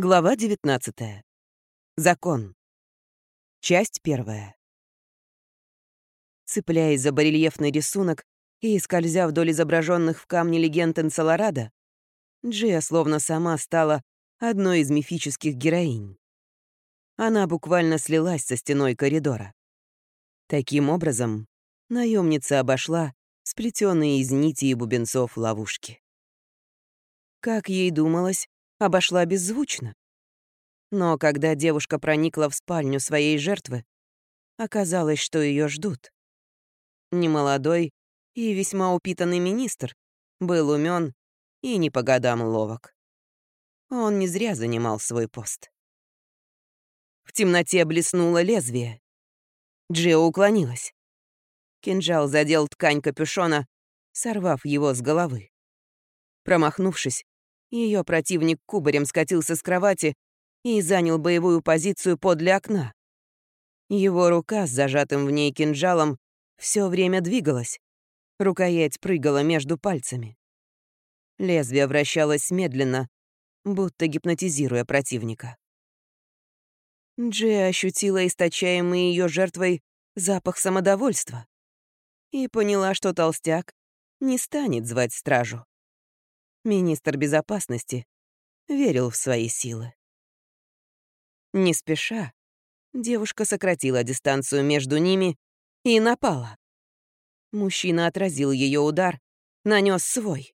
Глава 19. Закон. Часть первая. Цепляясь за барельефный рисунок и скользя вдоль изображенных в камне легенд Энцелорада, Джия словно сама стала одной из мифических героинь. Она буквально слилась со стеной коридора. Таким образом, наемница обошла сплетенные из нити и бубенцов ловушки. Как ей думалось, обошла беззвучно. Но когда девушка проникла в спальню своей жертвы, оказалось, что ее ждут. Немолодой и весьма упитанный министр был умен и не по годам ловок. Он не зря занимал свой пост. В темноте блеснуло лезвие. Джио уклонилась. Кинжал задел ткань капюшона, сорвав его с головы. Промахнувшись, ее противник кубарем скатился с кровати и занял боевую позицию подле окна. Его рука с зажатым в ней кинжалом все время двигалась. Рукоять прыгала между пальцами. Лезвие вращалось медленно, будто гипнотизируя противника. Джи ощутила источаемый ее жертвой запах самодовольства и поняла, что толстяк не станет звать стражу. Министр безопасности верил в свои силы. Не спеша, девушка сократила дистанцию между ними и напала. Мужчина отразил ее удар, нанес свой.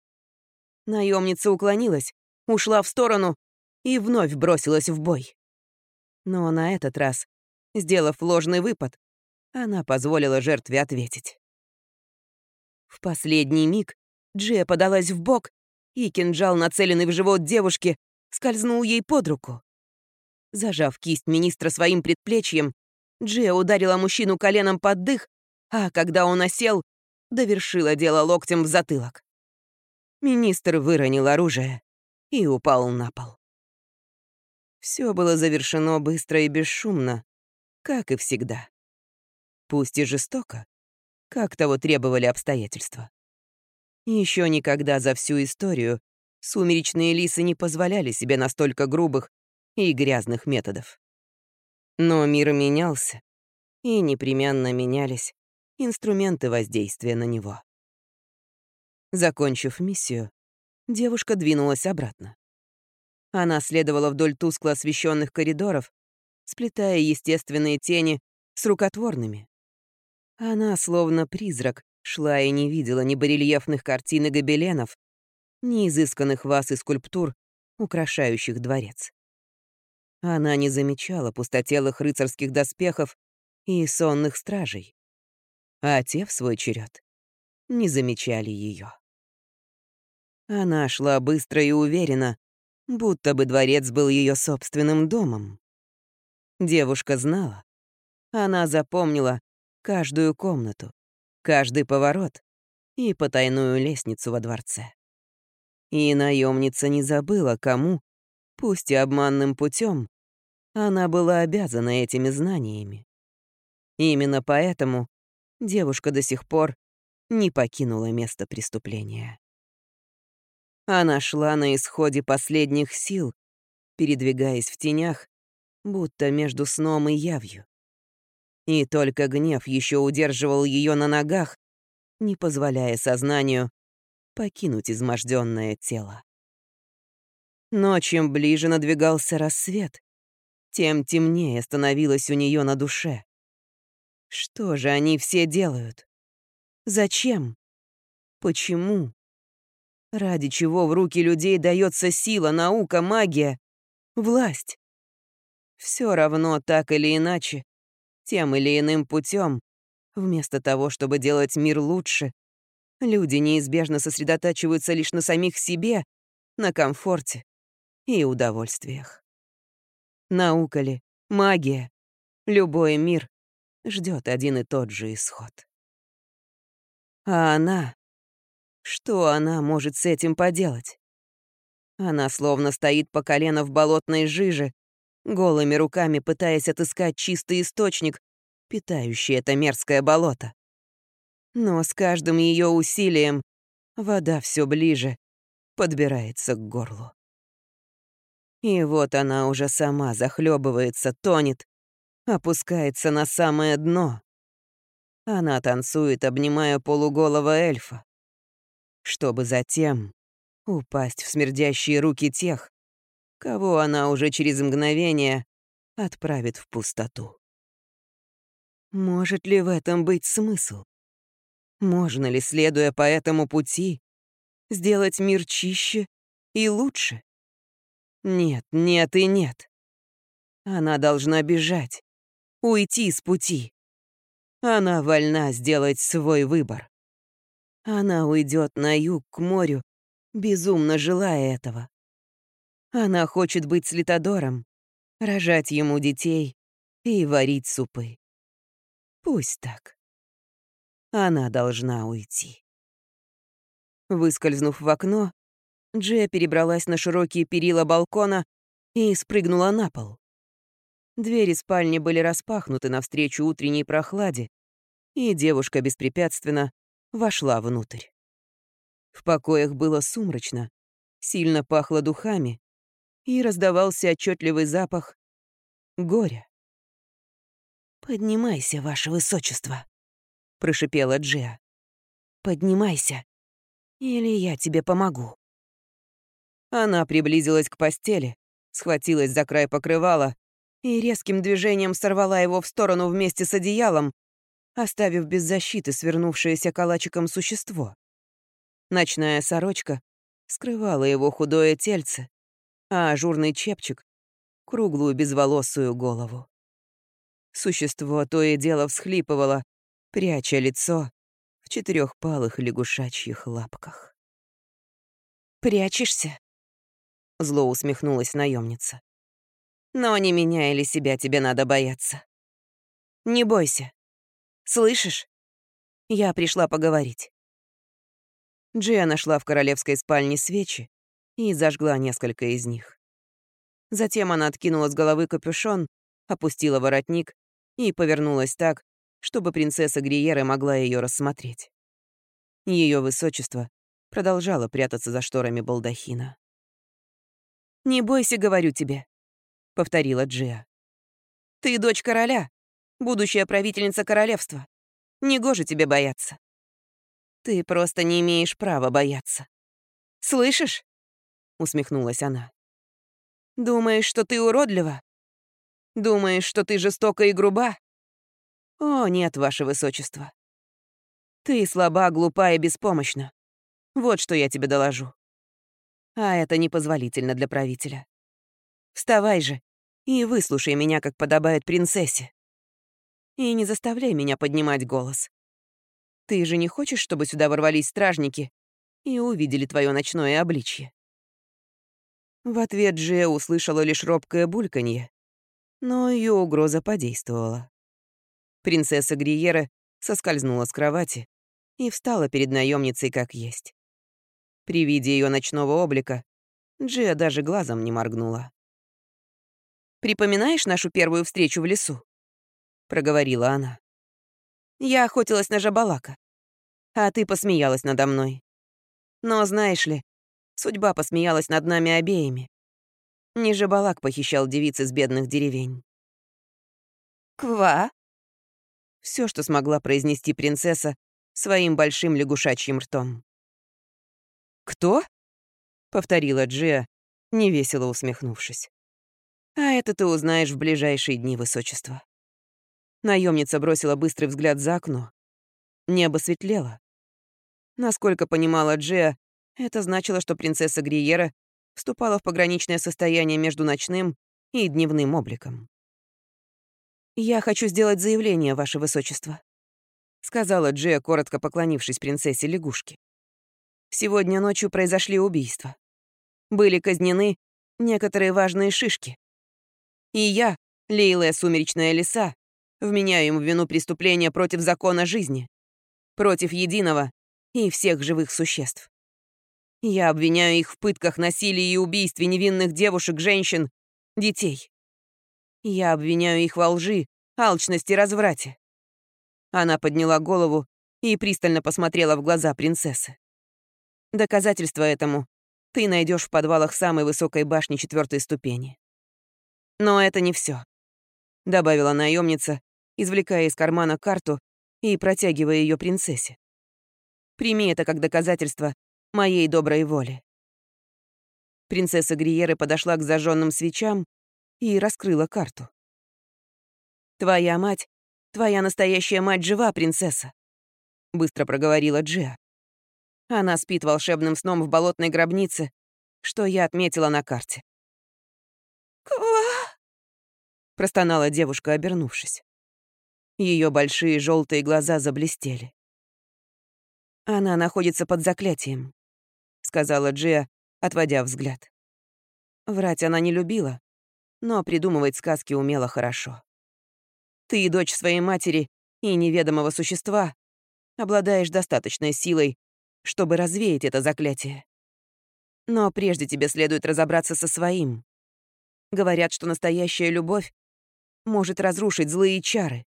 Наемница уклонилась, ушла в сторону и вновь бросилась в бой. Но на этот раз, сделав ложный выпад, она позволила жертве ответить. В последний миг Джия подалась в бок и кинжал, нацеленный в живот девушки, скользнул ей под руку. Зажав кисть министра своим предплечьем, Джия ударила мужчину коленом под дых, а когда он осел, довершила дело локтем в затылок. Министр выронил оружие и упал на пол. Все было завершено быстро и бесшумно, как и всегда. Пусть и жестоко, как того требовали обстоятельства. Еще никогда за всю историю сумеречные лисы не позволяли себе настолько грубых и грязных методов. Но мир менялся, и непременно менялись инструменты воздействия на него. Закончив миссию, девушка двинулась обратно. Она следовала вдоль тускло освещенных коридоров, сплетая естественные тени с рукотворными. Она, словно призрак, Шла и не видела ни барельефных картин и гобеленов, ни изысканных ваз и скульптур, украшающих дворец. Она не замечала пустотелых рыцарских доспехов и сонных стражей, а те, в свой черед, не замечали ее. Она шла быстро и уверенно, будто бы дворец был ее собственным домом. Девушка знала. Она запомнила каждую комнату, каждый поворот и потайную лестницу во дворце. И наемница не забыла, кому, пусть и обманным путем, она была обязана этими знаниями. Именно поэтому девушка до сих пор не покинула место преступления. Она шла на исходе последних сил, передвигаясь в тенях, будто между сном и явью. И только гнев еще удерживал ее на ногах, не позволяя сознанию покинуть изможденное тело. Но чем ближе надвигался рассвет, тем темнее становилось у нее на душе. Что же они все делают? Зачем? Почему? Ради чего в руки людей дается сила, наука, магия, власть? Все равно, так или иначе, тем или иным путем, вместо того, чтобы делать мир лучше, люди неизбежно сосредотачиваются лишь на самих себе, на комфорте и удовольствиях. Наука ли, магия, любой мир ждет один и тот же исход. А она... Что она может с этим поделать? Она словно стоит по колено в болотной жиже, голыми руками пытаясь отыскать чистый источник, питающий это мерзкое болото. Но с каждым ее усилием вода все ближе подбирается к горлу. И вот она уже сама захлебывается, тонет, опускается на самое дно. Она танцует, обнимая полуголого эльфа, чтобы затем упасть в смердящие руки тех, кого она уже через мгновение отправит в пустоту. Может ли в этом быть смысл? Можно ли, следуя по этому пути, сделать мир чище и лучше? Нет, нет и нет. Она должна бежать, уйти с пути. Она вольна сделать свой выбор. Она уйдет на юг к морю, безумно желая этого. Она хочет быть с Литодором, рожать ему детей и варить супы. Пусть так. Она должна уйти. Выскользнув в окно, Джия перебралась на широкие перила балкона и спрыгнула на пол. Двери спальни были распахнуты навстречу утренней прохладе, и девушка беспрепятственно вошла внутрь. В покоях было сумрачно, сильно пахло духами, и раздавался отчетливый запах горя. «Поднимайся, ваше высочество», — прошипела Джиа. «Поднимайся, или я тебе помогу». Она приблизилась к постели, схватилась за край покрывала и резким движением сорвала его в сторону вместе с одеялом, оставив без защиты свернувшееся калачиком существо. Ночная сорочка скрывала его худое тельце, а ажурный чепчик — круглую безволосую голову. Существо то и дело всхлипывало, пряча лицо в четырехпалых лягушачьих лапках. «Прячешься?» — зло усмехнулась наемница. «Но не меня или себя тебе надо бояться. Не бойся. Слышишь? Я пришла поговорить». Джия нашла в королевской спальне свечи и зажгла несколько из них. Затем она откинула с головы капюшон, опустила воротник и повернулась так, чтобы принцесса Гриера могла ее рассмотреть. Ее высочество продолжало прятаться за шторами балдахина. «Не бойся, говорю тебе», — повторила Джиа. «Ты дочь короля, будущая правительница королевства. Негоже тебе бояться. Ты просто не имеешь права бояться. Слышишь?» — усмехнулась она. «Думаешь, что ты уродлива? Думаешь, что ты жестока и груба? О, нет, ваше высочество. Ты слаба, глупа и беспомощна. Вот что я тебе доложу. А это непозволительно для правителя. Вставай же и выслушай меня, как подобает принцессе. И не заставляй меня поднимать голос. Ты же не хочешь, чтобы сюда ворвались стражники и увидели твое ночное обличье?» В ответ Джия услышала лишь робкое бульканье, но ее угроза подействовала. Принцесса Гриера соскользнула с кровати и встала перед наемницей как есть. При виде ее ночного облика Джия даже глазом не моргнула. «Припоминаешь нашу первую встречу в лесу?» — проговорила она. «Я охотилась на жабалака, а ты посмеялась надо мной. Но знаешь ли, судьба посмеялась над нами обеими. Не жабалак похищал девиц из бедных деревень. «Ква?» Все, что смогла произнести принцесса своим большим лягушачьим ртом. «Кто?» — повторила Джиа, невесело усмехнувшись. «А это ты узнаешь в ближайшие дни, высочества». Наемница бросила быстрый взгляд за окно. Небо светлело. Насколько понимала Джиа, это значило, что принцесса Гриера вступала в пограничное состояние между ночным и дневным обликом. «Я хочу сделать заявление, Ваше Высочество», — сказала Джия, коротко поклонившись принцессе лягушки. «Сегодня ночью произошли убийства. Были казнены некоторые важные шишки. И я, Лейлая Сумеречная Лиса, вменяю им в вину преступления против закона жизни, против единого и всех живых существ. Я обвиняю их в пытках, насилии и убийстве невинных девушек, женщин, детей. Я обвиняю их во лжи, алчности, разврате. Она подняла голову и пристально посмотрела в глаза принцессы. Доказательство этому ты найдешь в подвалах самой высокой башни четвертой ступени. Но это не все, добавила наемница, извлекая из кармана карту и протягивая ее принцессе. Прими это как доказательство моей доброй воли. Принцесса Гриеры подошла к зажженным свечам и раскрыла карту. «Твоя мать, твоя настоящая мать жива, принцесса», — быстро проговорила Джиа. Она спит волшебным сном в болотной гробнице, что я отметила на карте. «Ква!» — простонала девушка, обернувшись. Ее большие желтые глаза заблестели. «Она находится под заклятием», — сказала Джиа, отводя взгляд. Врать она не любила, но придумывать сказки умела хорошо. Ты, дочь своей матери и неведомого существа, обладаешь достаточной силой, чтобы развеять это заклятие. Но прежде тебе следует разобраться со своим. Говорят, что настоящая любовь может разрушить злые чары.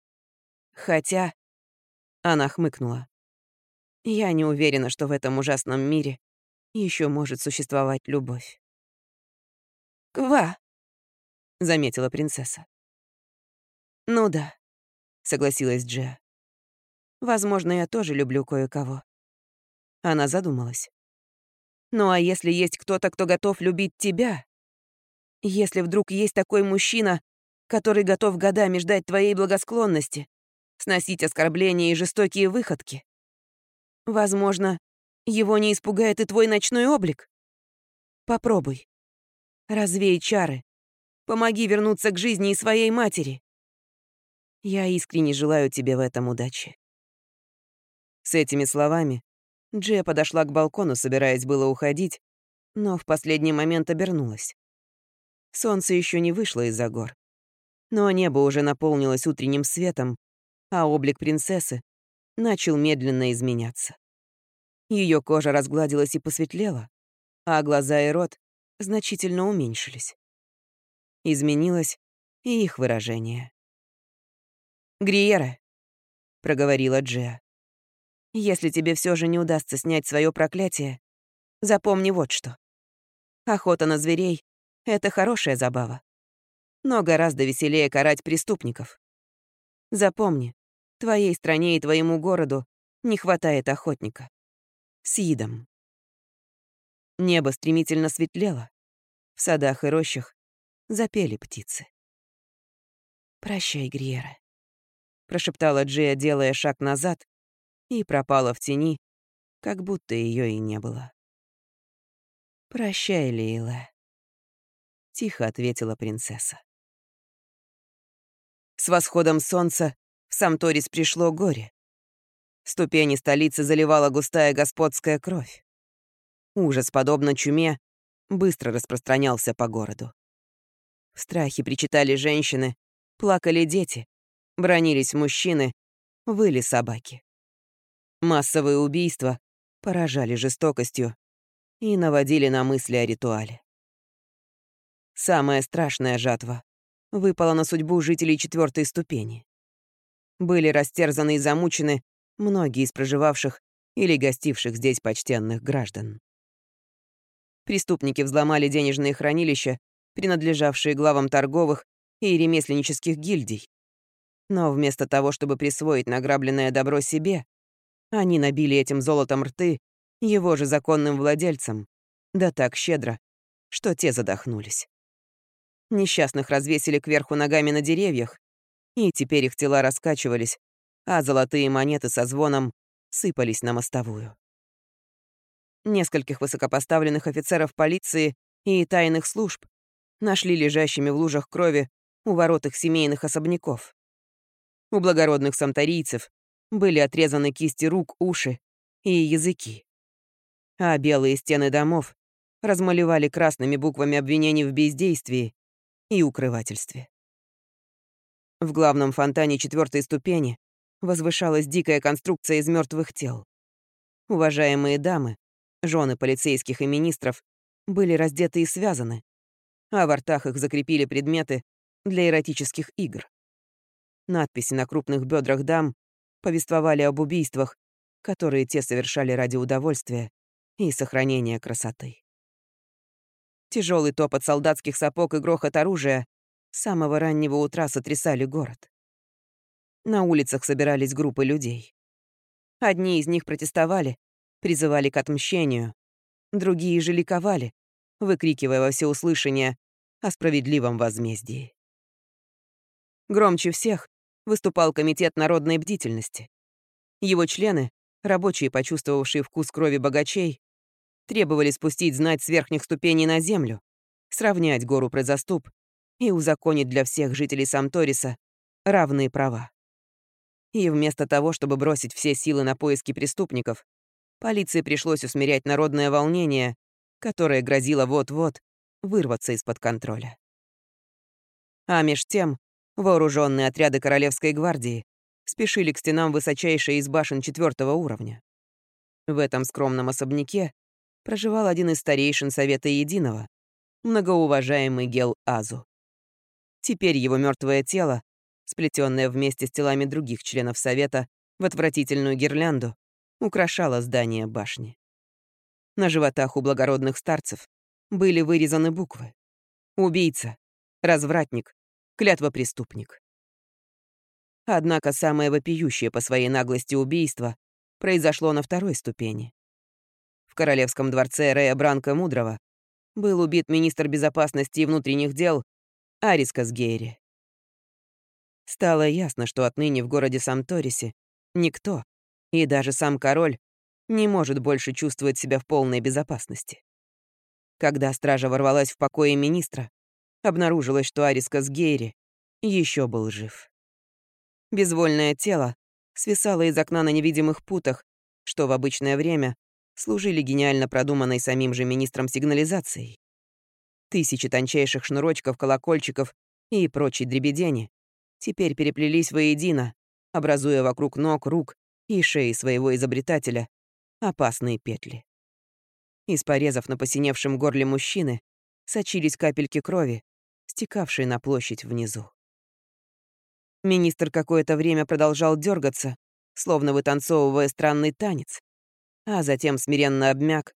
Хотя... Она хмыкнула. Я не уверена, что в этом ужасном мире еще может существовать любовь. «Ква!» — заметила принцесса. «Ну да», — согласилась Джиа. «Возможно, я тоже люблю кое-кого». Она задумалась. «Ну а если есть кто-то, кто готов любить тебя? Если вдруг есть такой мужчина, который готов годами ждать твоей благосклонности, сносить оскорбления и жестокие выходки. Возможно, его не испугает и твой ночной облик. Попробуй. Развей чары. Помоги вернуться к жизни и своей матери. Я искренне желаю тебе в этом удачи. С этими словами Джия подошла к балкону, собираясь было уходить, но в последний момент обернулась. Солнце еще не вышло из-за гор. Но небо уже наполнилось утренним светом, а облик принцессы начал медленно изменяться. Ее кожа разгладилась и посветлела, а глаза и рот значительно уменьшились. Изменилось и их выражение. «Гриера», — проговорила Джиа, — «если тебе все же не удастся снять свое проклятие, запомни вот что. Охота на зверей — это хорошая забава, но гораздо веселее карать преступников. Запомни, твоей стране и твоему городу не хватает охотника. С идом. Небо стремительно светлело. В садах и рощах запели птицы. «Прощай, Гриера», — прошептала Джия, делая шаг назад, и пропала в тени, как будто ее и не было. «Прощай, Лейла», — тихо ответила принцесса. С восходом солнца в Самторис пришло горе. Ступени столицы заливала густая господская кровь. Ужас, подобно чуме, быстро распространялся по городу. В страхе причитали женщины, плакали дети, бронились мужчины, выли собаки. Массовые убийства поражали жестокостью и наводили на мысли о ритуале. Самая страшная жатва выпала на судьбу жителей четвертой ступени. Были растерзаны и замучены многие из проживавших или гостивших здесь почтенных граждан. Преступники взломали денежные хранилища, принадлежавшие главам торговых и ремесленнических гильдий. Но вместо того, чтобы присвоить награбленное добро себе, они набили этим золотом рты его же законным владельцам, да так щедро, что те задохнулись. Несчастных развесили кверху ногами на деревьях, и теперь их тела раскачивались, а золотые монеты со звоном сыпались на мостовую. Нескольких высокопоставленных офицеров полиции и тайных служб нашли лежащими в лужах крови у ворот их семейных особняков. У благородных самторийцев были отрезаны кисти рук, уши и языки. А белые стены домов размалевали красными буквами обвинений в бездействии и укрывательстве. В главном фонтане четвертой ступени возвышалась дикая конструкция из мертвых тел. Уважаемые дамы, жены полицейских и министров, были раздеты и связаны, а в ртах их закрепили предметы для эротических игр. Надписи на крупных бедрах дам повествовали об убийствах, которые те совершали ради удовольствия и сохранения красоты. Тяжелый топот солдатских сапог и грохот оружия с самого раннего утра сотрясали город. На улицах собирались группы людей. Одни из них протестовали, призывали к отмщению, другие же ликовали, выкрикивая во всеуслышание о справедливом возмездии. Громче всех выступал Комитет народной бдительности. Его члены, рабочие, почувствовавшие вкус крови богачей, требовали спустить знать с верхних ступеней на землю, сравнять гору предзаступ и узаконить для всех жителей Самториса равные права. И вместо того, чтобы бросить все силы на поиски преступников, полиции пришлось усмирять народное волнение, которое грозило вот-вот вырваться из-под контроля. А меж тем вооруженные отряды Королевской гвардии спешили к стенам высочайшей из башен четвертого уровня. В этом скромном особняке проживал один из старейшин Совета Единого, многоуважаемый Гел Азу. Теперь его мертвое тело, сплетенное вместе с телами других членов Совета в отвратительную гирлянду, украшало здание башни. На животах у благородных старцев были вырезаны буквы. Убийца, развратник, клятва преступник. Однако самое вопиющее по своей наглости убийство произошло на второй ступени. В королевском дворце Рея Бранка Мудрого был убит министр безопасности и внутренних дел Арискас Гейри. Стало ясно, что отныне в городе Самторисе никто, и даже сам король, не может больше чувствовать себя в полной безопасности. Когда стража ворвалась в покое министра, обнаружилось, что Арискас Гейри еще был жив. Безвольное тело свисало из окна на невидимых путах, что в обычное время служили гениально продуманной самим же министром сигнализацией. Тысячи тончайших шнурочков, колокольчиков и прочей дребедени теперь переплелись воедино, образуя вокруг ног, рук и шеи своего изобретателя опасные петли. Из порезов на посиневшем горле мужчины сочились капельки крови, стекавшие на площадь внизу. Министр какое-то время продолжал дергаться, словно вытанцовывая странный танец, а затем смиренно обмяк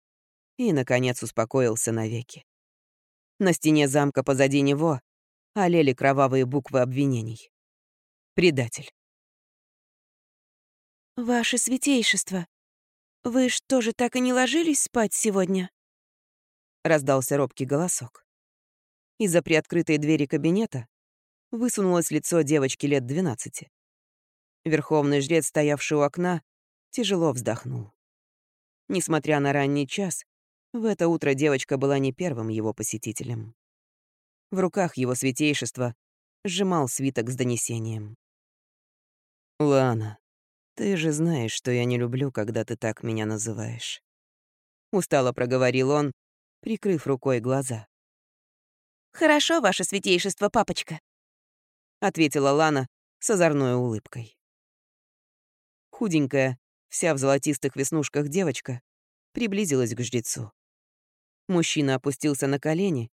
и, наконец, успокоился навеки. На стене замка позади него олели кровавые буквы обвинений. Предатель. «Ваше святейшество, вы что же так и не ложились спать сегодня?» Раздался робкий голосок. Из-за приоткрытой двери кабинета высунулось лицо девочки лет 12. Верховный жрец, стоявший у окна, тяжело вздохнул. Несмотря на ранний час, в это утро девочка была не первым его посетителем. В руках его святейшества сжимал свиток с донесением. «Лана, ты же знаешь, что я не люблю, когда ты так меня называешь». Устало проговорил он, прикрыв рукой глаза. «Хорошо, ваше святейшество, папочка», — ответила Лана с озорной улыбкой. Худенькая, Вся в золотистых веснушках девочка приблизилась к жрецу. Мужчина опустился на колени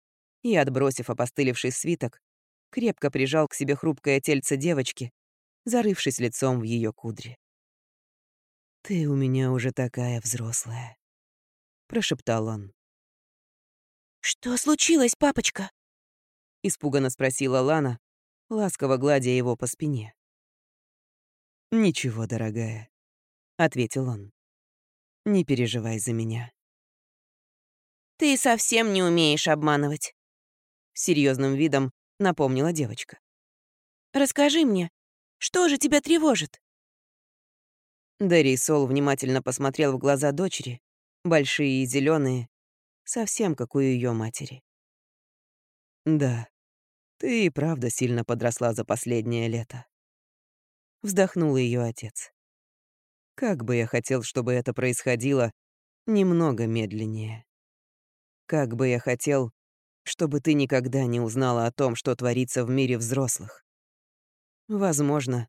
и, отбросив опостылевший свиток, крепко прижал к себе хрупкое тельце девочки, зарывшись лицом в ее кудри. «Ты у меня уже такая взрослая», — прошептал он. «Что случилось, папочка?» — испуганно спросила Лана, ласково гладя его по спине. «Ничего, дорогая. — ответил он. «Не переживай за меня». «Ты совсем не умеешь обманывать», — серьезным видом напомнила девочка. «Расскажи мне, что же тебя тревожит?» Дарий Сол внимательно посмотрел в глаза дочери, большие и зеленые, совсем как у ее матери. «Да, ты и правда сильно подросла за последнее лето», — вздохнул ее отец. Как бы я хотел, чтобы это происходило немного медленнее. Как бы я хотел, чтобы ты никогда не узнала о том, что творится в мире взрослых. Возможно,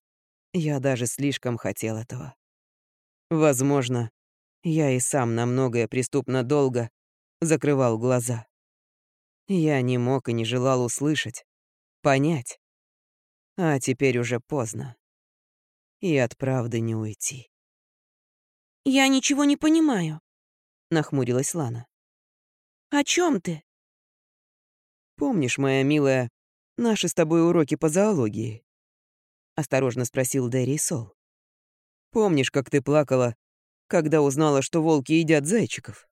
я даже слишком хотел этого. Возможно, я и сам на многое преступно долго закрывал глаза. Я не мог и не желал услышать, понять. А теперь уже поздно. И от правды не уйти. «Я ничего не понимаю», — нахмурилась Лана. «О чем ты?» «Помнишь, моя милая, наши с тобой уроки по зоологии?» — осторожно спросил Дэри Сол. «Помнишь, как ты плакала, когда узнала, что волки едят зайчиков?»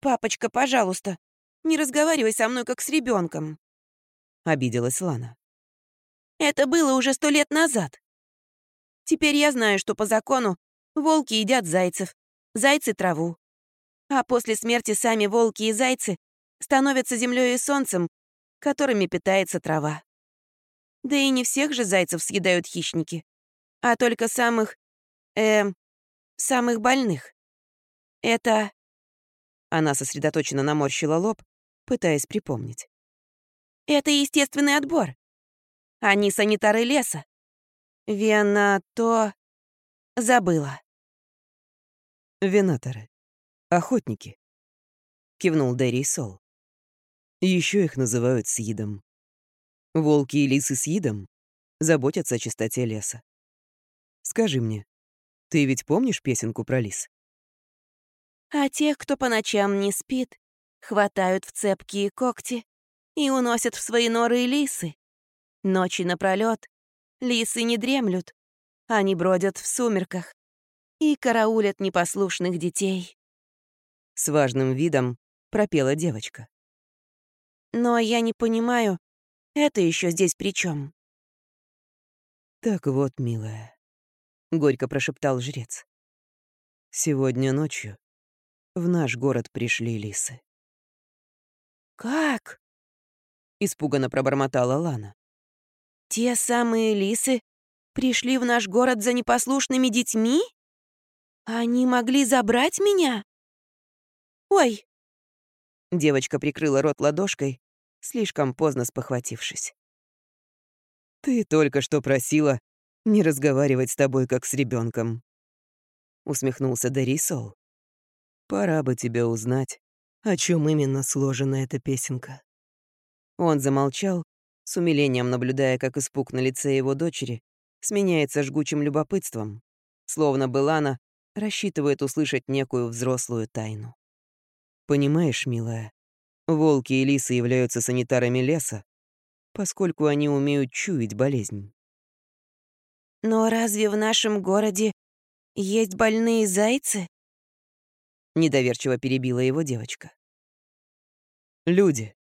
«Папочка, пожалуйста, не разговаривай со мной, как с ребенком, обиделась Лана. «Это было уже сто лет назад. Теперь я знаю, что по закону волки едят зайцев, зайцы — траву. А после смерти сами волки и зайцы становятся землей и солнцем, которыми питается трава. Да и не всех же зайцев съедают хищники, а только самых... эм... самых больных. Это... Она сосредоточенно наморщила лоб, пытаясь припомнить. Это естественный отбор. Они санитары леса. Вена то... Забыла. Венаторы. Охотники. Кивнул Дэри Сол. Еще их называют Сидом. Волки и лисы Сидом заботятся о чистоте леса. Скажи мне, ты ведь помнишь песенку про лис? А тех, кто по ночам не спит, хватают в цепкие когти и уносят в свои норы лисы. Ночи напролет лисы не дремлют, они бродят в сумерках и караулят непослушных детей. С важным видом пропела девочка. Но я не понимаю, это еще здесь при чем? Так вот, милая, горько прошептал жрец. Сегодня ночью в наш город пришли лисы. Как? Испуганно пробормотала Лана. Те самые лисы пришли в наш город за непослушными детьми? Они могли забрать меня? Ой! Девочка прикрыла рот ладошкой, слишком поздно спохватившись. «Ты только что просила не разговаривать с тобой, как с ребенком, усмехнулся Дарисол. «Пора бы тебе узнать, о чем именно сложена эта песенка». Он замолчал, с умилением наблюдая, как испуг на лице его дочери сменяется жгучим любопытством, словно Белана рассчитывает услышать некую взрослую тайну. «Понимаешь, милая, волки и лисы являются санитарами леса, поскольку они умеют чуять болезнь». «Но разве в нашем городе есть больные зайцы?» Недоверчиво перебила его девочка. «Люди»,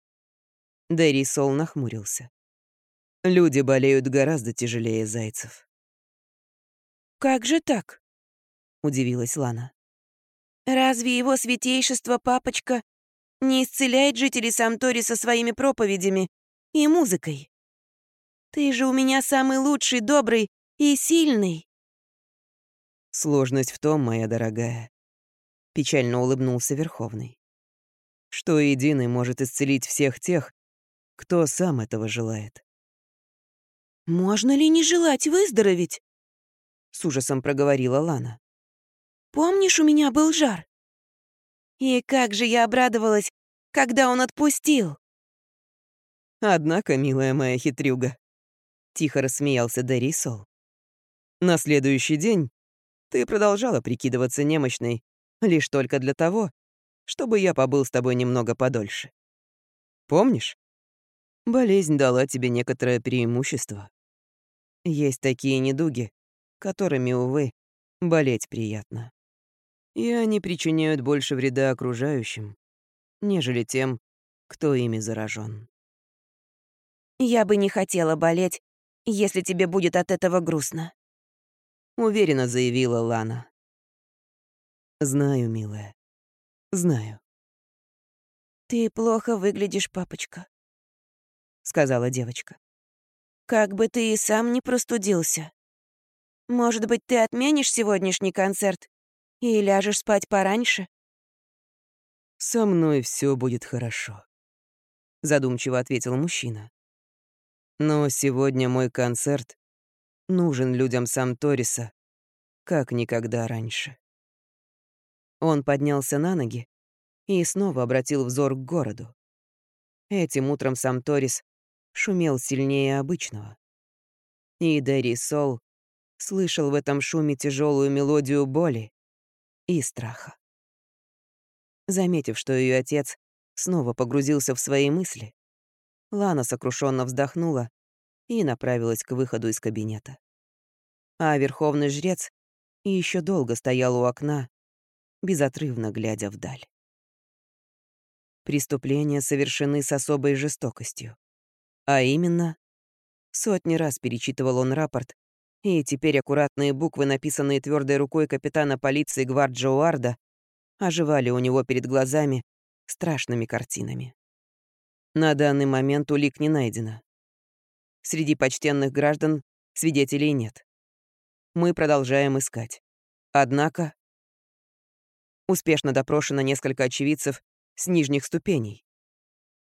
Дэри Сол нахмурился. Люди болеют гораздо тяжелее зайцев. «Как же так?» — удивилась Лана. «Разве его святейшество, папочка, не исцеляет жителей Самтори со своими проповедями и музыкой? Ты же у меня самый лучший, добрый и сильный». «Сложность в том, моя дорогая», — печально улыбнулся Верховный, «что единый может исцелить всех тех, кто сам этого желает. «Можно ли не желать выздороветь?» — с ужасом проговорила Лана. «Помнишь, у меня был жар? И как же я обрадовалась, когда он отпустил!» «Однако, милая моя хитрюга», — тихо рассмеялся Дарисол. «На следующий день ты продолжала прикидываться немощной лишь только для того, чтобы я побыл с тобой немного подольше. Помнишь? Болезнь дала тебе некоторое преимущество. Есть такие недуги, которыми, увы, болеть приятно. И они причиняют больше вреда окружающим, нежели тем, кто ими заражен. «Я бы не хотела болеть, если тебе будет от этого грустно», — уверенно заявила Лана. «Знаю, милая, знаю». «Ты плохо выглядишь, папочка», сказала девочка. «Как бы ты и сам не простудился. Может быть, ты отменишь сегодняшний концерт и ляжешь спать пораньше?» «Со мной все будет хорошо», — задумчиво ответил мужчина. «Но сегодня мой концерт нужен людям сам Ториса, как никогда раньше». Он поднялся на ноги и снова обратил взор к городу. Этим утром сам Торис шумел сильнее обычного. И Дэри Сол слышал в этом шуме тяжелую мелодию боли и страха. Заметив, что ее отец снова погрузился в свои мысли, Лана сокрушенно вздохнула и направилась к выходу из кабинета. А верховный жрец еще долго стоял у окна, безотрывно глядя вдаль. Преступления совершены с особой жестокостью. А именно, сотни раз перечитывал он рапорт, и теперь аккуратные буквы, написанные твердой рукой капитана полиции Гварджо Уарда, оживали у него перед глазами страшными картинами. На данный момент улик не найдено. Среди почтенных граждан свидетелей нет. Мы продолжаем искать. Однако успешно допрошено несколько очевидцев с нижних ступеней.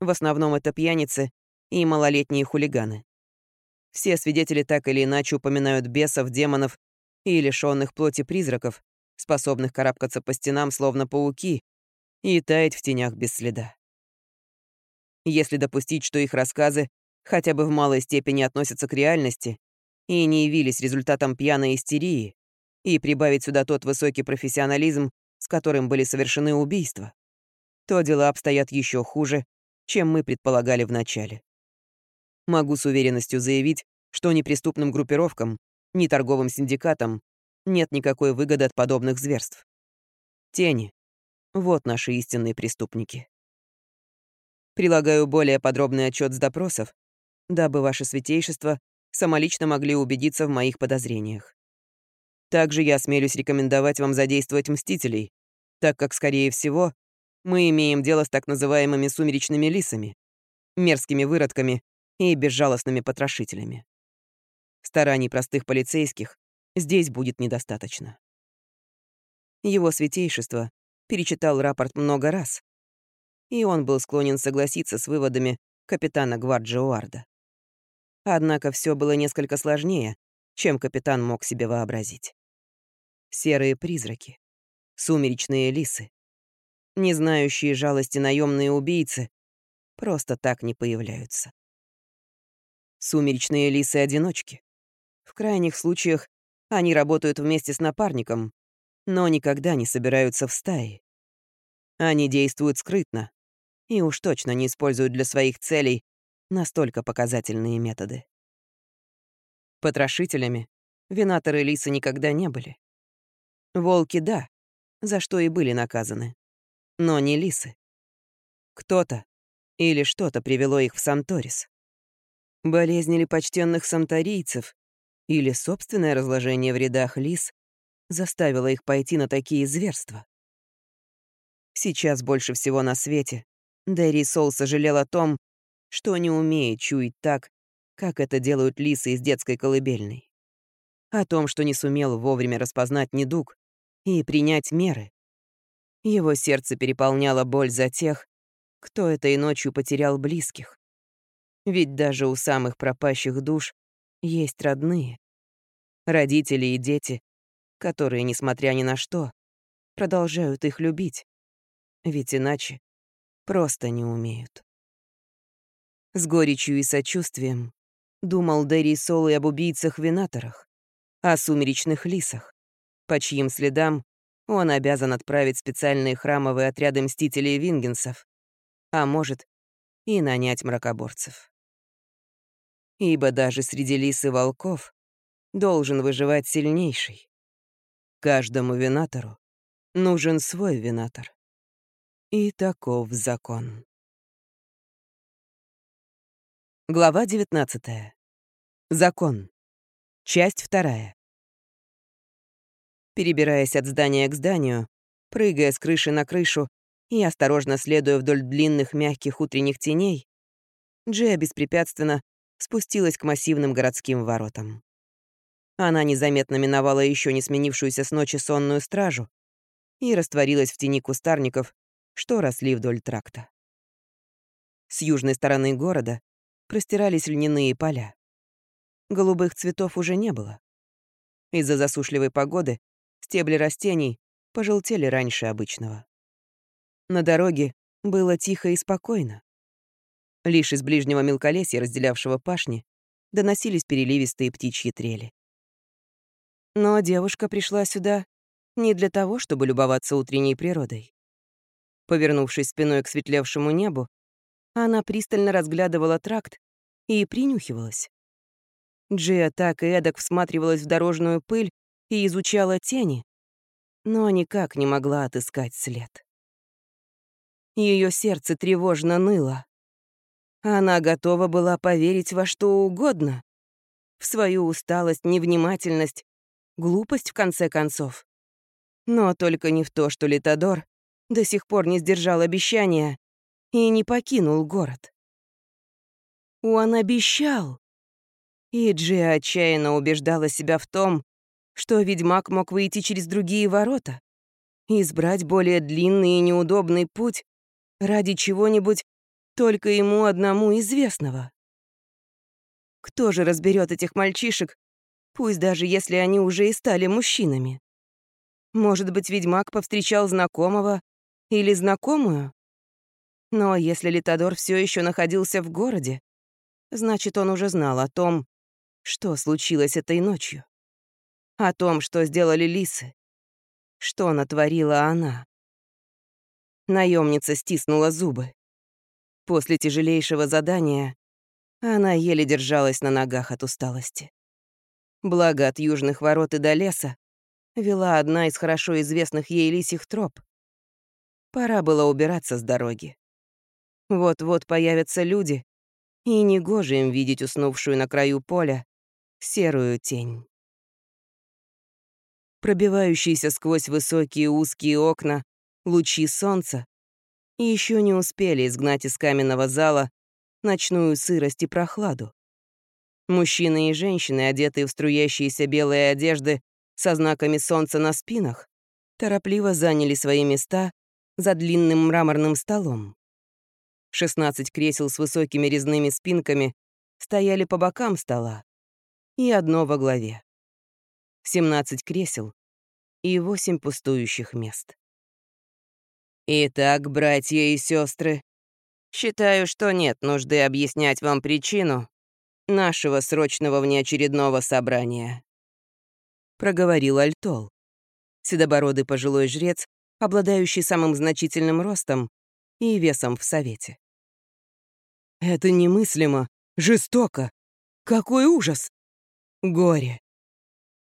В основном это пьяницы и малолетние хулиганы. Все свидетели так или иначе упоминают бесов, демонов и лишённых плоти призраков, способных карабкаться по стенам, словно пауки, и таять в тенях без следа. Если допустить, что их рассказы хотя бы в малой степени относятся к реальности и не явились результатом пьяной истерии, и прибавить сюда тот высокий профессионализм, с которым были совершены убийства, то дела обстоят еще хуже, чем мы предполагали вначале. Могу с уверенностью заявить, что ни преступным группировкам, ни торговым синдикатам нет никакой выгоды от подобных зверств. Тени — вот наши истинные преступники. Прилагаю более подробный отчет с допросов, дабы ваше святейшество самолично могли убедиться в моих подозрениях. Также я осмелюсь рекомендовать вам задействовать Мстителей, так как, скорее всего, мы имеем дело с так называемыми сумеречными лисами, мерзкими выродками и безжалостными потрошителями. Стараний простых полицейских здесь будет недостаточно. Его святейшество перечитал рапорт много раз, и он был склонен согласиться с выводами капитана Гварджи Уарда. Однако все было несколько сложнее, чем капитан мог себе вообразить. Серые призраки, сумеречные лисы, не знающие жалости наемные убийцы просто так не появляются. Сумеречные лисы-одиночки. В крайних случаях они работают вместе с напарником, но никогда не собираются в стаи. Они действуют скрытно и уж точно не используют для своих целей настолько показательные методы. Потрошителями винаторы лисы никогда не были. Волки — да, за что и были наказаны но не лисы. Кто-то или что-то привело их в Санторис. Болезни ли почтенных санторийцев или собственное разложение в рядах лис заставило их пойти на такие зверства. Сейчас больше всего на свете Дэри Сол сожалел о том, что не умеет чуять так, как это делают лисы из детской колыбельной. О том, что не сумел вовремя распознать недуг и принять меры. Его сердце переполняло боль за тех, кто этой ночью потерял близких. Ведь даже у самых пропащих душ есть родные. Родители и дети, которые, несмотря ни на что, продолжают их любить. Ведь иначе просто не умеют. С горечью и сочувствием думал Дэри Сол и об убийцах-винаторах, о сумеречных лисах, по чьим следам он обязан отправить специальные храмовые отряды мстителей Вингенсов, а может, и нанять мракоборцев. Ибо даже среди лис и волков должен выживать сильнейший. Каждому винатору нужен свой винатор. И таков закон. Глава 19. Закон. Часть вторая перебираясь от здания к зданию, прыгая с крыши на крышу и осторожно следуя вдоль длинных мягких утренних теней, Джия беспрепятственно спустилась к массивным городским воротам. Она незаметно миновала еще не сменившуюся с ночи сонную стражу и растворилась в тени кустарников, что росли вдоль тракта. С южной стороны города простирались льняные поля. Голубых цветов уже не было. Из-за засушливой погоды Стебли растений пожелтели раньше обычного. На дороге было тихо и спокойно. Лишь из ближнего мелколесья, разделявшего пашни, доносились переливистые птичьи трели. Но девушка пришла сюда не для того, чтобы любоваться утренней природой. Повернувшись спиной к светлевшему небу, она пристально разглядывала тракт и принюхивалась. Джия так и эдак всматривалась в дорожную пыль и изучала тени, но никак не могла отыскать след. Ее сердце тревожно ныло. Она готова была поверить во что угодно. В свою усталость, невнимательность, глупость, в конце концов. Но только не в то, что Литодор до сих пор не сдержал обещания и не покинул город. Он обещал. И Джия отчаянно убеждала себя в том, что ведьмак мог выйти через другие ворота и избрать более длинный и неудобный путь ради чего-нибудь только ему одному известного. Кто же разберет этих мальчишек, пусть даже если они уже и стали мужчинами? Может быть, ведьмак повстречал знакомого или знакомую? Но если Литодор все еще находился в городе, значит, он уже знал о том, что случилось этой ночью. О том, что сделали лисы. Что натворила она. Наемница стиснула зубы. После тяжелейшего задания она еле держалась на ногах от усталости. Благо от южных ворот и до леса вела одна из хорошо известных ей лисих троп. Пора было убираться с дороги. Вот-вот появятся люди, и негоже им видеть уснувшую на краю поля серую тень. Пробивающиеся сквозь высокие узкие окна лучи солнца еще не успели изгнать из каменного зала ночную сырость и прохладу. Мужчины и женщины, одетые в струящиеся белые одежды со знаками солнца на спинах, торопливо заняли свои места за длинным мраморным столом. 16 кресел с высокими резными спинками стояли по бокам стола и одно во главе. 17 кресел и 8 пустующих мест. Итак, братья и сестры, считаю, что нет нужды объяснять вам причину нашего срочного внеочередного собрания. Проговорил Альтол, седобородый пожилой жрец, обладающий самым значительным ростом и весом в Совете. «Это немыслимо, жестоко! Какой ужас! Горе!»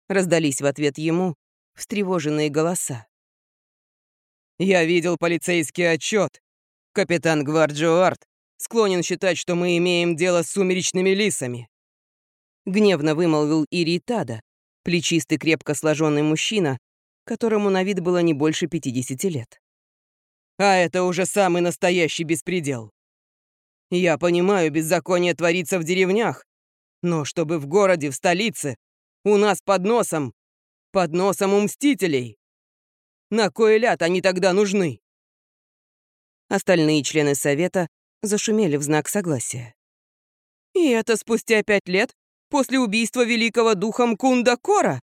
Раздались в ответ ему встревоженные голоса. «Я видел полицейский отчет. Капитан Гварджиоарт склонен считать, что мы имеем дело с сумеречными лисами». Гневно вымолвил Иритада, плечистый крепко сложенный мужчина, которому на вид было не больше 50 лет. А это уже самый настоящий беспредел. Я понимаю, беззаконие творится в деревнях, но чтобы в городе, в столице, у нас под носом, под носом у мстителей. На кой ляд они тогда нужны? Остальные члены совета зашумели в знак согласия. И это спустя пять лет после убийства великого духом Кундакора?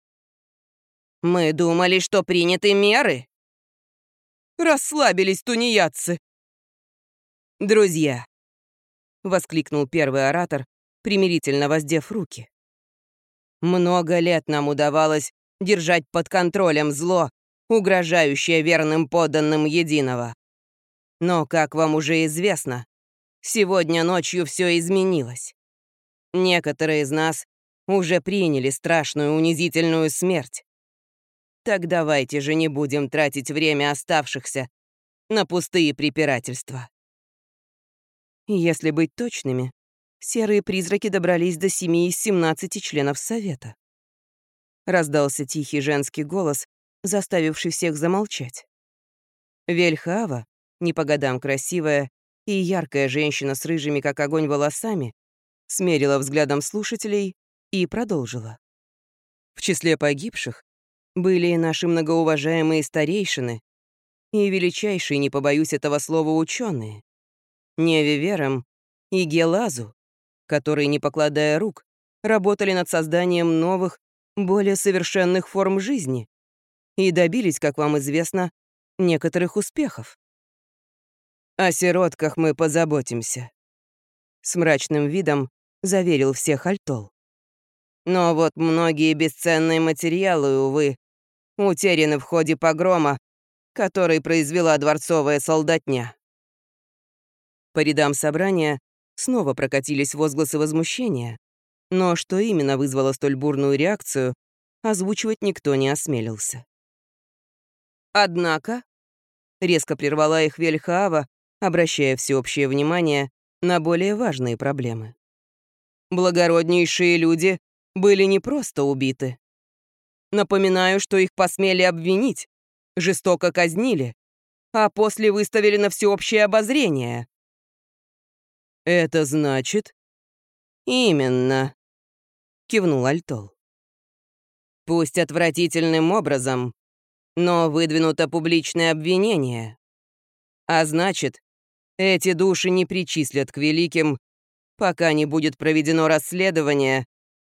Мы думали, что приняты меры. Расслабились тунеядцы. «Друзья!» — воскликнул первый оратор, примирительно воздев руки. «Много лет нам удавалось держать под контролем зло, угрожающее верным подданным единого. Но, как вам уже известно, сегодня ночью все изменилось. Некоторые из нас уже приняли страшную унизительную смерть. Так давайте же не будем тратить время оставшихся на пустые препирательства. Если быть точными, серые призраки добрались до семи из семнадцати членов Совета. Раздался тихий женский голос, заставивший всех замолчать. Вельхава, не по годам красивая и яркая женщина с рыжими, как огонь, волосами, смерила взглядом слушателей и продолжила. В числе погибших были и наши многоуважаемые старейшины, и величайшие, не побоюсь этого слова, ученые, Невивером и Гелазу, которые, не покладая рук, работали над созданием новых, более совершенных форм жизни и добились, как вам известно, некоторых успехов. О сиротках мы позаботимся. С мрачным видом заверил всех Альтол. Но вот многие бесценные материалы, увы, утеряны в ходе погрома, который произвела дворцовая солдатня. По рядам собрания снова прокатились возгласы возмущения, но что именно вызвало столь бурную реакцию, озвучивать никто не осмелился. Однако, резко прервала их Вельхаава, обращая всеобщее внимание на более важные проблемы. Благороднейшие люди были не просто убиты. Напоминаю, что их посмели обвинить, жестоко казнили, а после выставили на всеобщее обозрение. «Это значит...» «Именно», — кивнул Альтол. «Пусть отвратительным образом, но выдвинуто публичное обвинение. А значит, эти души не причислят к великим, пока не будет проведено расследование,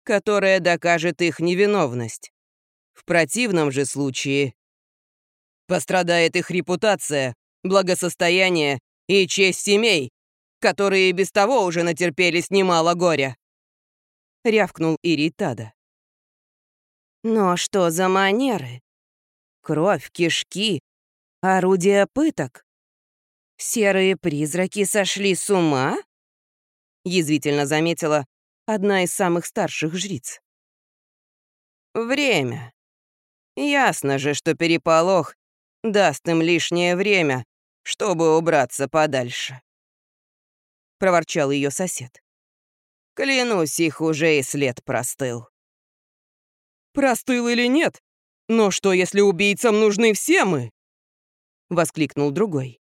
которое докажет их невиновность. В противном же случае пострадает их репутация, благосостояние и честь семей, которые без того уже натерпелись немало горя. Рявкнул Иритада. Но что за манеры? Кровь, кишки, орудия пыток. Серые призраки сошли с ума? Язвительно заметила одна из самых старших жриц. Время. Ясно же, что переполох даст им лишнее время, чтобы убраться подальше. Проворчал ее сосед. Клянусь, их уже и след простыл. Простыл или нет? Но что, если убийцам нужны все мы? Воскликнул другой.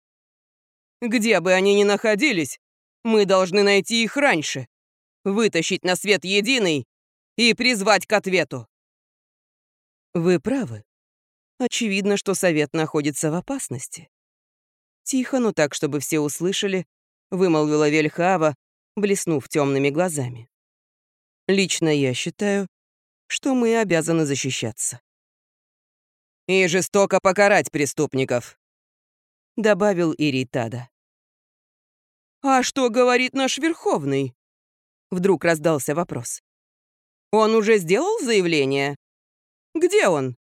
Где бы они ни находились, мы должны найти их раньше, вытащить на свет единый и призвать к ответу. Вы правы. Очевидно, что совет находится в опасности. Тихо, но так, чтобы все услышали, вымолвила Вельхава, блеснув темными глазами. Лично я считаю, что мы обязаны защищаться. И жестоко покарать преступников, добавил Иритада. «А что говорит наш Верховный?» Вдруг раздался вопрос. «Он уже сделал заявление? Где он?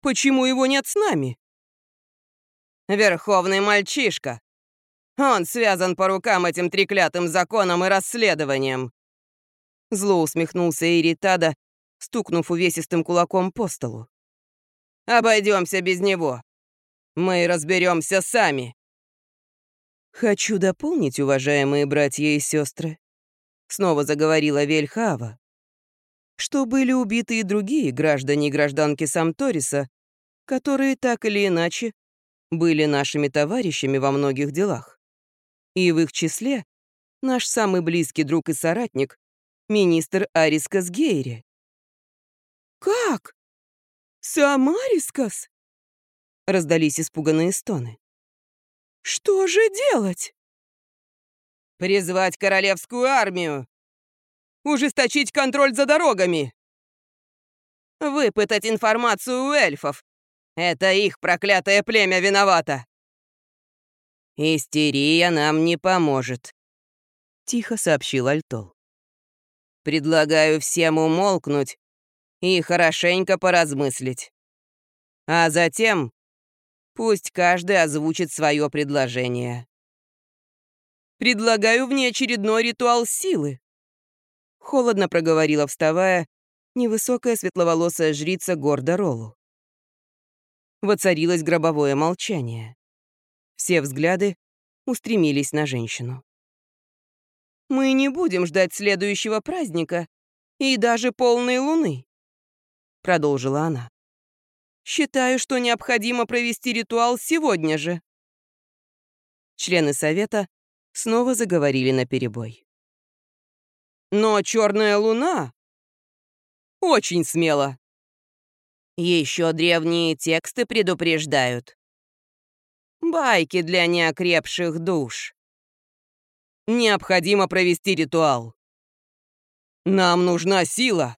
Почему его нет с нами?» «Верховный мальчишка. Он связан по рукам этим треклятым законом и расследованием». Зло усмехнулся Иритада, стукнув увесистым кулаком по столу. «Обойдемся без него. Мы разберемся сами». «Хочу дополнить, уважаемые братья и сестры», — снова заговорила Вельхава, «что были убиты и другие граждане и гражданки Самториса, которые так или иначе были нашими товарищами во многих делах. И в их числе наш самый близкий друг и соратник, министр Арискас Гейри». «Как? Сам Арискас?» — раздались испуганные стоны. Что же делать? Призвать королевскую армию. Ужесточить контроль за дорогами. Выпытать информацию у эльфов. Это их проклятое племя виновато. Истерия нам не поможет, тихо сообщил Альтол. Предлагаю всем умолкнуть и хорошенько поразмыслить. А затем Пусть каждый озвучит свое предложение. «Предлагаю внеочередной ритуал силы», — холодно проговорила, вставая, невысокая светловолосая жрица Горда Роллу. Воцарилось гробовое молчание. Все взгляды устремились на женщину. «Мы не будем ждать следующего праздника и даже полной луны», — продолжила она. Считаю, что необходимо провести ритуал сегодня же. Члены совета снова заговорили на перебой. Но черная луна очень смело. Еще древние тексты предупреждают. Байки для неокрепших душ. Необходимо провести ритуал. Нам нужна сила.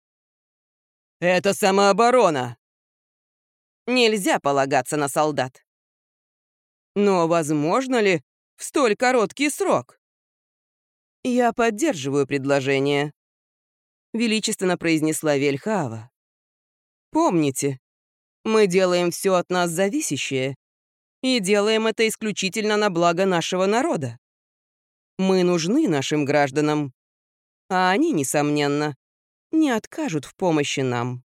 Это самооборона. Нельзя полагаться на солдат. Но возможно ли в столь короткий срок? Я поддерживаю предложение, величественно произнесла Вельхава. Помните, мы делаем все от нас зависящее И делаем это исключительно на благо нашего народа. Мы нужны нашим гражданам, а они, несомненно, не откажут в помощи нам.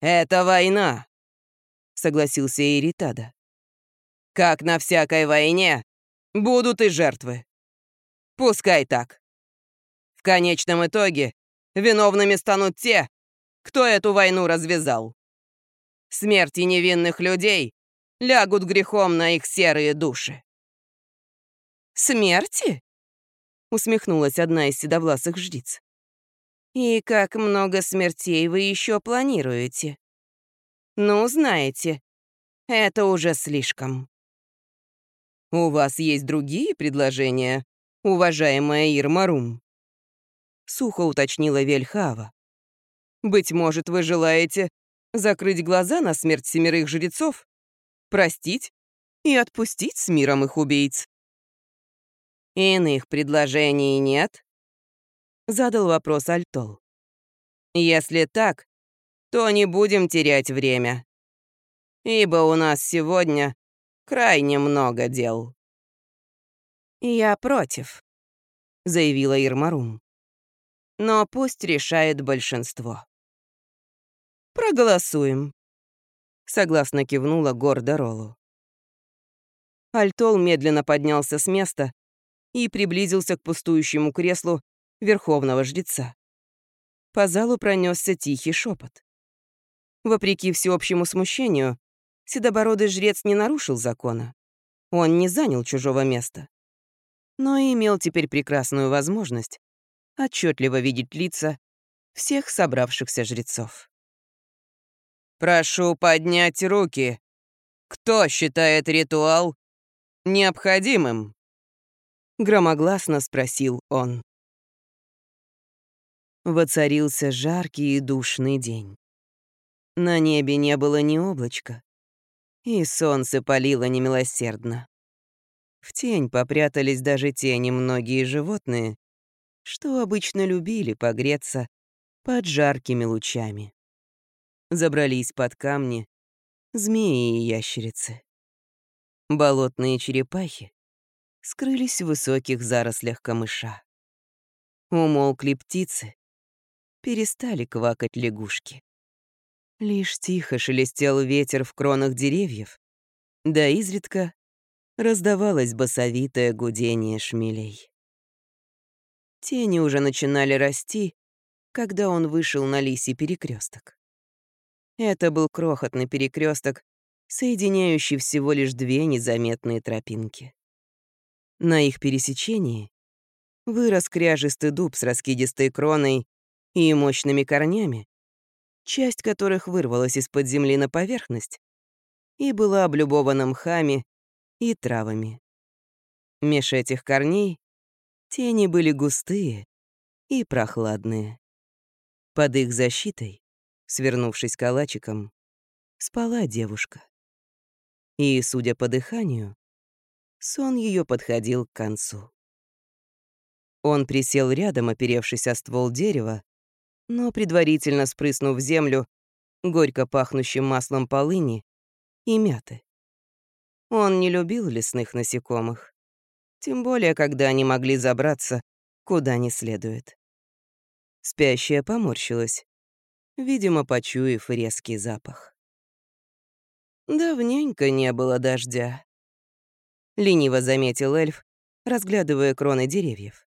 «Это война», — согласился Иритада. «Как на всякой войне будут и жертвы. Пускай так. В конечном итоге виновными станут те, кто эту войну развязал. Смерти невинных людей лягут грехом на их серые души. «Смерти?» — усмехнулась одна из седовласых жриц. «И как много смертей вы еще планируете? Ну, знаете, это уже слишком». «У вас есть другие предложения, уважаемая Ирмарум?» Сухо уточнила Вельхава. «Быть может, вы желаете закрыть глаза на смерть семерых жрецов, простить и отпустить с миром их убийц?» «Иных предложений нет?» — задал вопрос Альтол. «Если так, то не будем терять время, ибо у нас сегодня крайне много дел». «Я против», — заявила Ирмарум. «Но пусть решает большинство». «Проголосуем», — согласно кивнула гордо Роллу. Альтол медленно поднялся с места и приблизился к пустующему креслу верховного жреца. По залу пронесся тихий шепот. Вопреки всеобщему смущению, седобородый жрец не нарушил закона. Он не занял чужого места. Но имел теперь прекрасную возможность отчетливо видеть лица всех собравшихся жрецов. «Прошу поднять руки. Кто считает ритуал необходимым?» Громогласно спросил он. Воцарился жаркий и душный день. На небе не было ни облачка, и солнце палило немилосердно. В тень попрятались даже те немногие животные, что обычно любили погреться под жаркими лучами. Забрались под камни змеи и ящерицы. Болотные черепахи скрылись в высоких зарослях камыша. Умолкли птицы, перестали квакать лягушки. Лишь тихо шелестел ветер в кронах деревьев, да изредка раздавалось басовитое гудение шмелей. Тени уже начинали расти, когда он вышел на лисий перекресток. Это был крохотный перекресток, соединяющий всего лишь две незаметные тропинки. На их пересечении вырос кряжистый дуб с раскидистой кроной и мощными корнями, часть которых вырвалась из-под земли на поверхность и была облюбована мхами и травами. Меж этих корней тени были густые и прохладные. Под их защитой, свернувшись калачиком, спала девушка. И, судя по дыханию, сон ее подходил к концу. Он присел рядом, оперевшись о ствол дерева, но предварительно спрыснув землю горько пахнущим маслом полыни и мяты. Он не любил лесных насекомых, тем более, когда они могли забраться куда не следует. Спящая поморщилась, видимо, почуяв резкий запах. Давненько не было дождя. — лениво заметил эльф, разглядывая кроны деревьев.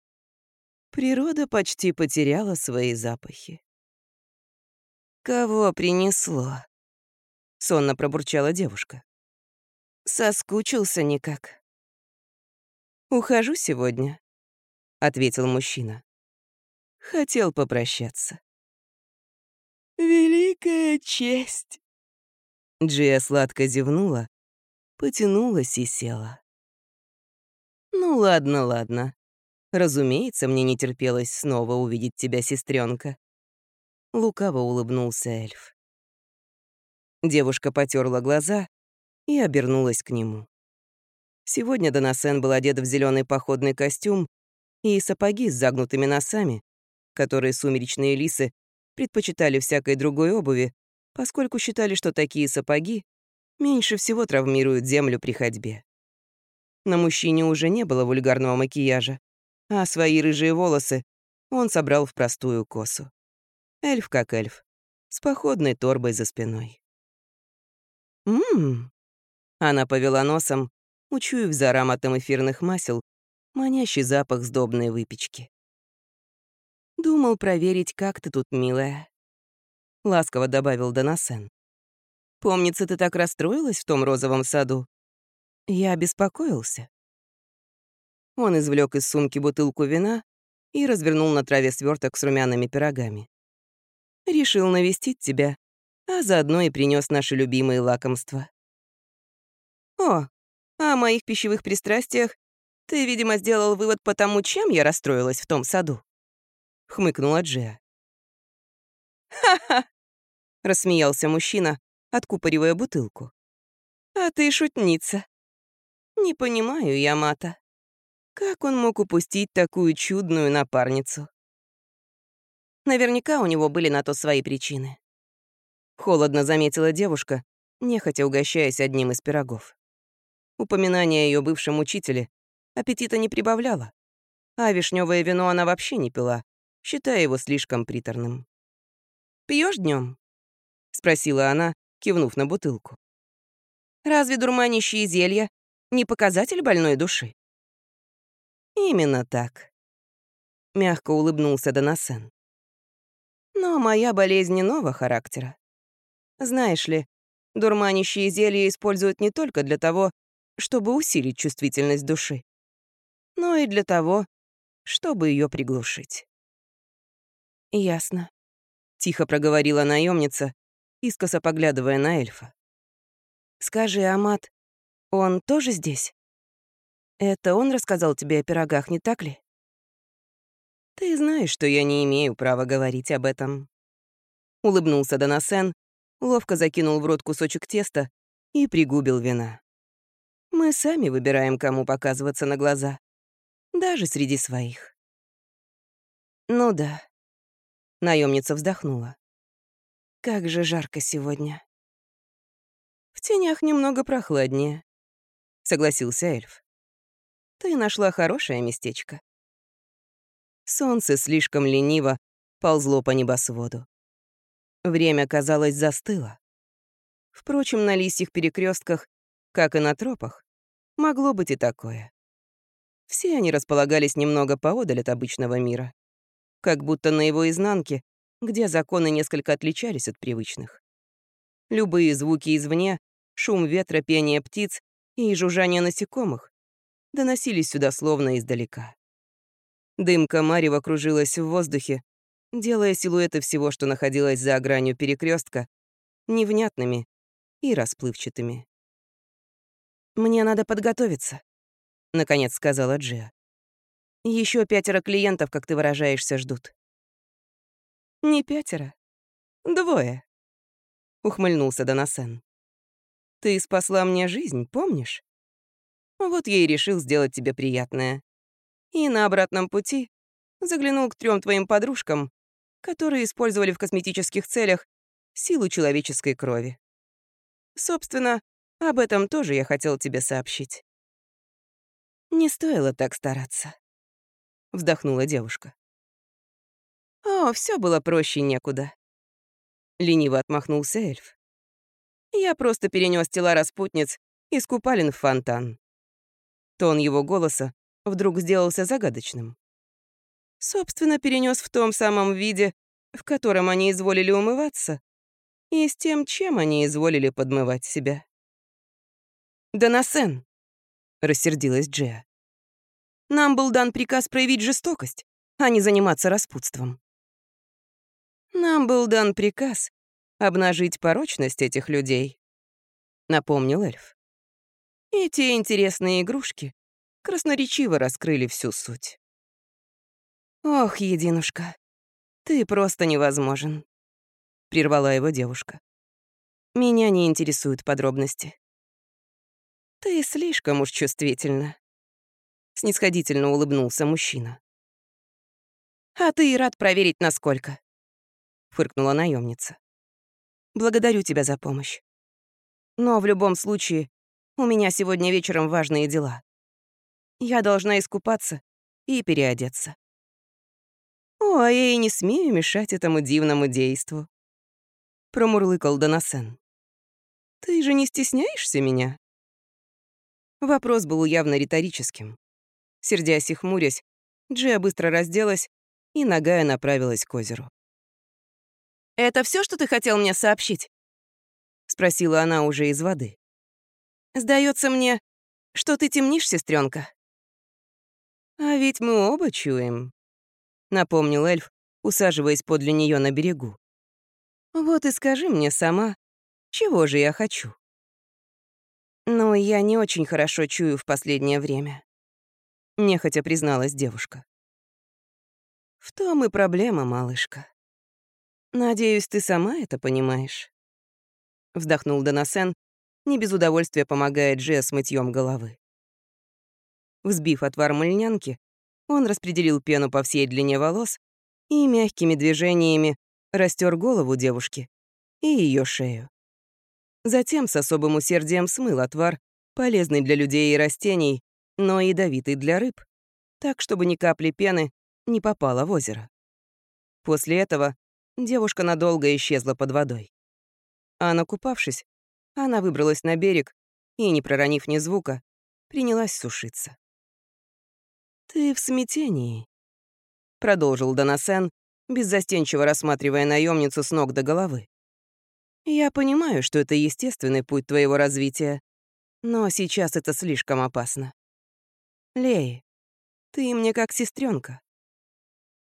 Природа почти потеряла свои запахи. «Кого принесло?» — сонно пробурчала девушка. «Соскучился никак». «Ухожу сегодня», — ответил мужчина. Хотел попрощаться. «Великая честь!» Джия сладко зевнула, потянулась и села. «Ну ладно, ладно. Разумеется, мне не терпелось снова увидеть тебя, сестренка. Лукаво улыбнулся эльф. Девушка потерла глаза и обернулась к нему. Сегодня Донасен был одет в зеленый походный костюм и сапоги с загнутыми носами, которые сумеречные лисы предпочитали всякой другой обуви, поскольку считали, что такие сапоги меньше всего травмируют землю при ходьбе. На мужчине уже не было вульгарного макияжа, а свои рыжие волосы он собрал в простую косу. Эльф как эльф, с походной торбой за спиной. «Ммм!» Она повела носом, учуяв за ароматом эфирных масел манящий запах сдобной выпечки. «Думал проверить, как ты тут, милая», — ласково добавил Донасен. «Помнится, ты так расстроилась в том розовом саду. Я беспокоился». Он извлек из сумки бутылку вина и развернул на траве сверток с румяными пирогами. «Решил навестить тебя, а заодно и принес наши любимые лакомства». «О, о моих пищевых пристрастиях ты, видимо, сделал вывод по тому, чем я расстроилась в том саду», — хмыкнула Джия. «Ха-ха!» — рассмеялся мужчина, откупоривая бутылку. «А ты шутница. Не понимаю я Мата. Как он мог упустить такую чудную напарницу? Наверняка у него были на то свои причины. Холодно заметила девушка, нехотя угощаясь одним из пирогов. Упоминание ее бывшем учителе аппетита не прибавляло, а вишневое вино она вообще не пила, считая его слишком приторным. Пьешь днем? спросила она, кивнув на бутылку. «Разве дурманящие зелья не показатель больной души?» «Именно так», — мягко улыбнулся Донасен. «Но моя болезнь иного характера. Знаешь ли, дурманящие зелья используют не только для того, чтобы усилить чувствительность души, но и для того, чтобы ее приглушить. «Ясно», — тихо проговорила наемница, искоса поглядывая на эльфа. «Скажи, Амат, он тоже здесь? Это он рассказал тебе о пирогах, не так ли?» «Ты знаешь, что я не имею права говорить об этом». Улыбнулся Донасен, ловко закинул в рот кусочек теста и пригубил вина. «Мы сами выбираем, кому показываться на глаза, даже среди своих». «Ну да», — наемница вздохнула. Как же жарко сегодня. В тенях немного прохладнее, согласился эльф. Ты нашла хорошее местечко. Солнце слишком лениво ползло по небосводу. Время, казалось, застыло. Впрочем, на лисьих перекрестках, как и на тропах, могло быть и такое. Все они располагались немного поодаль от обычного мира, как будто на его изнанке где законы несколько отличались от привычных. Любые звуки извне, шум ветра, пение птиц и жужжание насекомых доносились сюда словно издалека. Дымка Марева кружилась в воздухе, делая силуэты всего, что находилось за гранью перекрестка, невнятными и расплывчатыми. «Мне надо подготовиться», — наконец сказала Джия. Еще пятеро клиентов, как ты выражаешься, ждут». «Не пятеро. Двое», — ухмыльнулся Донасен. «Ты спасла мне жизнь, помнишь? Вот я и решил сделать тебе приятное. И на обратном пути заглянул к трем твоим подружкам, которые использовали в косметических целях силу человеческой крови. Собственно, об этом тоже я хотел тебе сообщить. Не стоило так стараться, вздохнула девушка. О, все было проще некуда. Лениво отмахнулся эльф. Я просто перенес тела распутниц из купалин в фонтан. Тон его голоса вдруг сделался загадочным. Собственно, перенес в том самом виде, в котором они изволили умываться, и с тем, чем они изволили подмывать себя. «Донасен!» — рассердилась Джея. «Нам был дан приказ проявить жестокость, а не заниматься распутством. Нам был дан приказ обнажить порочность этих людей, напомнил эльф. Эти интересные игрушки красноречиво раскрыли всю суть. Ох, единушка, ты просто невозможен, прервала его девушка. Меня не интересуют подробности. Ты слишком уж чувствительна. Снисходительно улыбнулся мужчина. А ты рад проверить, насколько фыркнула наемница. Благодарю тебя за помощь. Но в любом случае, у меня сегодня вечером важные дела. Я должна искупаться и переодеться. О, а я и не смею мешать этому дивному действу. Промурлыкал Донасен. Ты же не стесняешься меня? Вопрос был явно риторическим. Сердясь и хмурясь, Джия быстро разделась, и ногая направилась к озеру. «Это все, что ты хотел мне сообщить?» — спросила она уже из воды. Сдается мне, что ты темнишь, сестренка. А ведь мы оба чуем, напомнил эльф, усаживаясь подле нее на берегу. Вот и скажи мне сама, чего же я хочу? Ну, я не очень хорошо чую в последнее время. Нехотя призналась девушка. В том и проблема, малышка. Надеюсь, ты сама это понимаешь. Вздохнул Донасен, не без удовольствия помогает Джия с мытьем головы. Взбив отвар мыльнянки, он распределил пену по всей длине волос и мягкими движениями растер голову девушки и ее шею. Затем с особым усердием смыл отвар, полезный для людей и растений, но ядовитый для рыб, так, чтобы ни капли пены не попало в озеро. После этого девушка надолго исчезла под водой. А накупавшись, она выбралась на берег и, не проронив ни звука, принялась сушиться. «Ты в смятении», — продолжил Донасен, беззастенчиво рассматривая наемницу с ног до головы. «Я понимаю, что это естественный путь твоего развития, но сейчас это слишком опасно. Лей, ты мне как сестренка.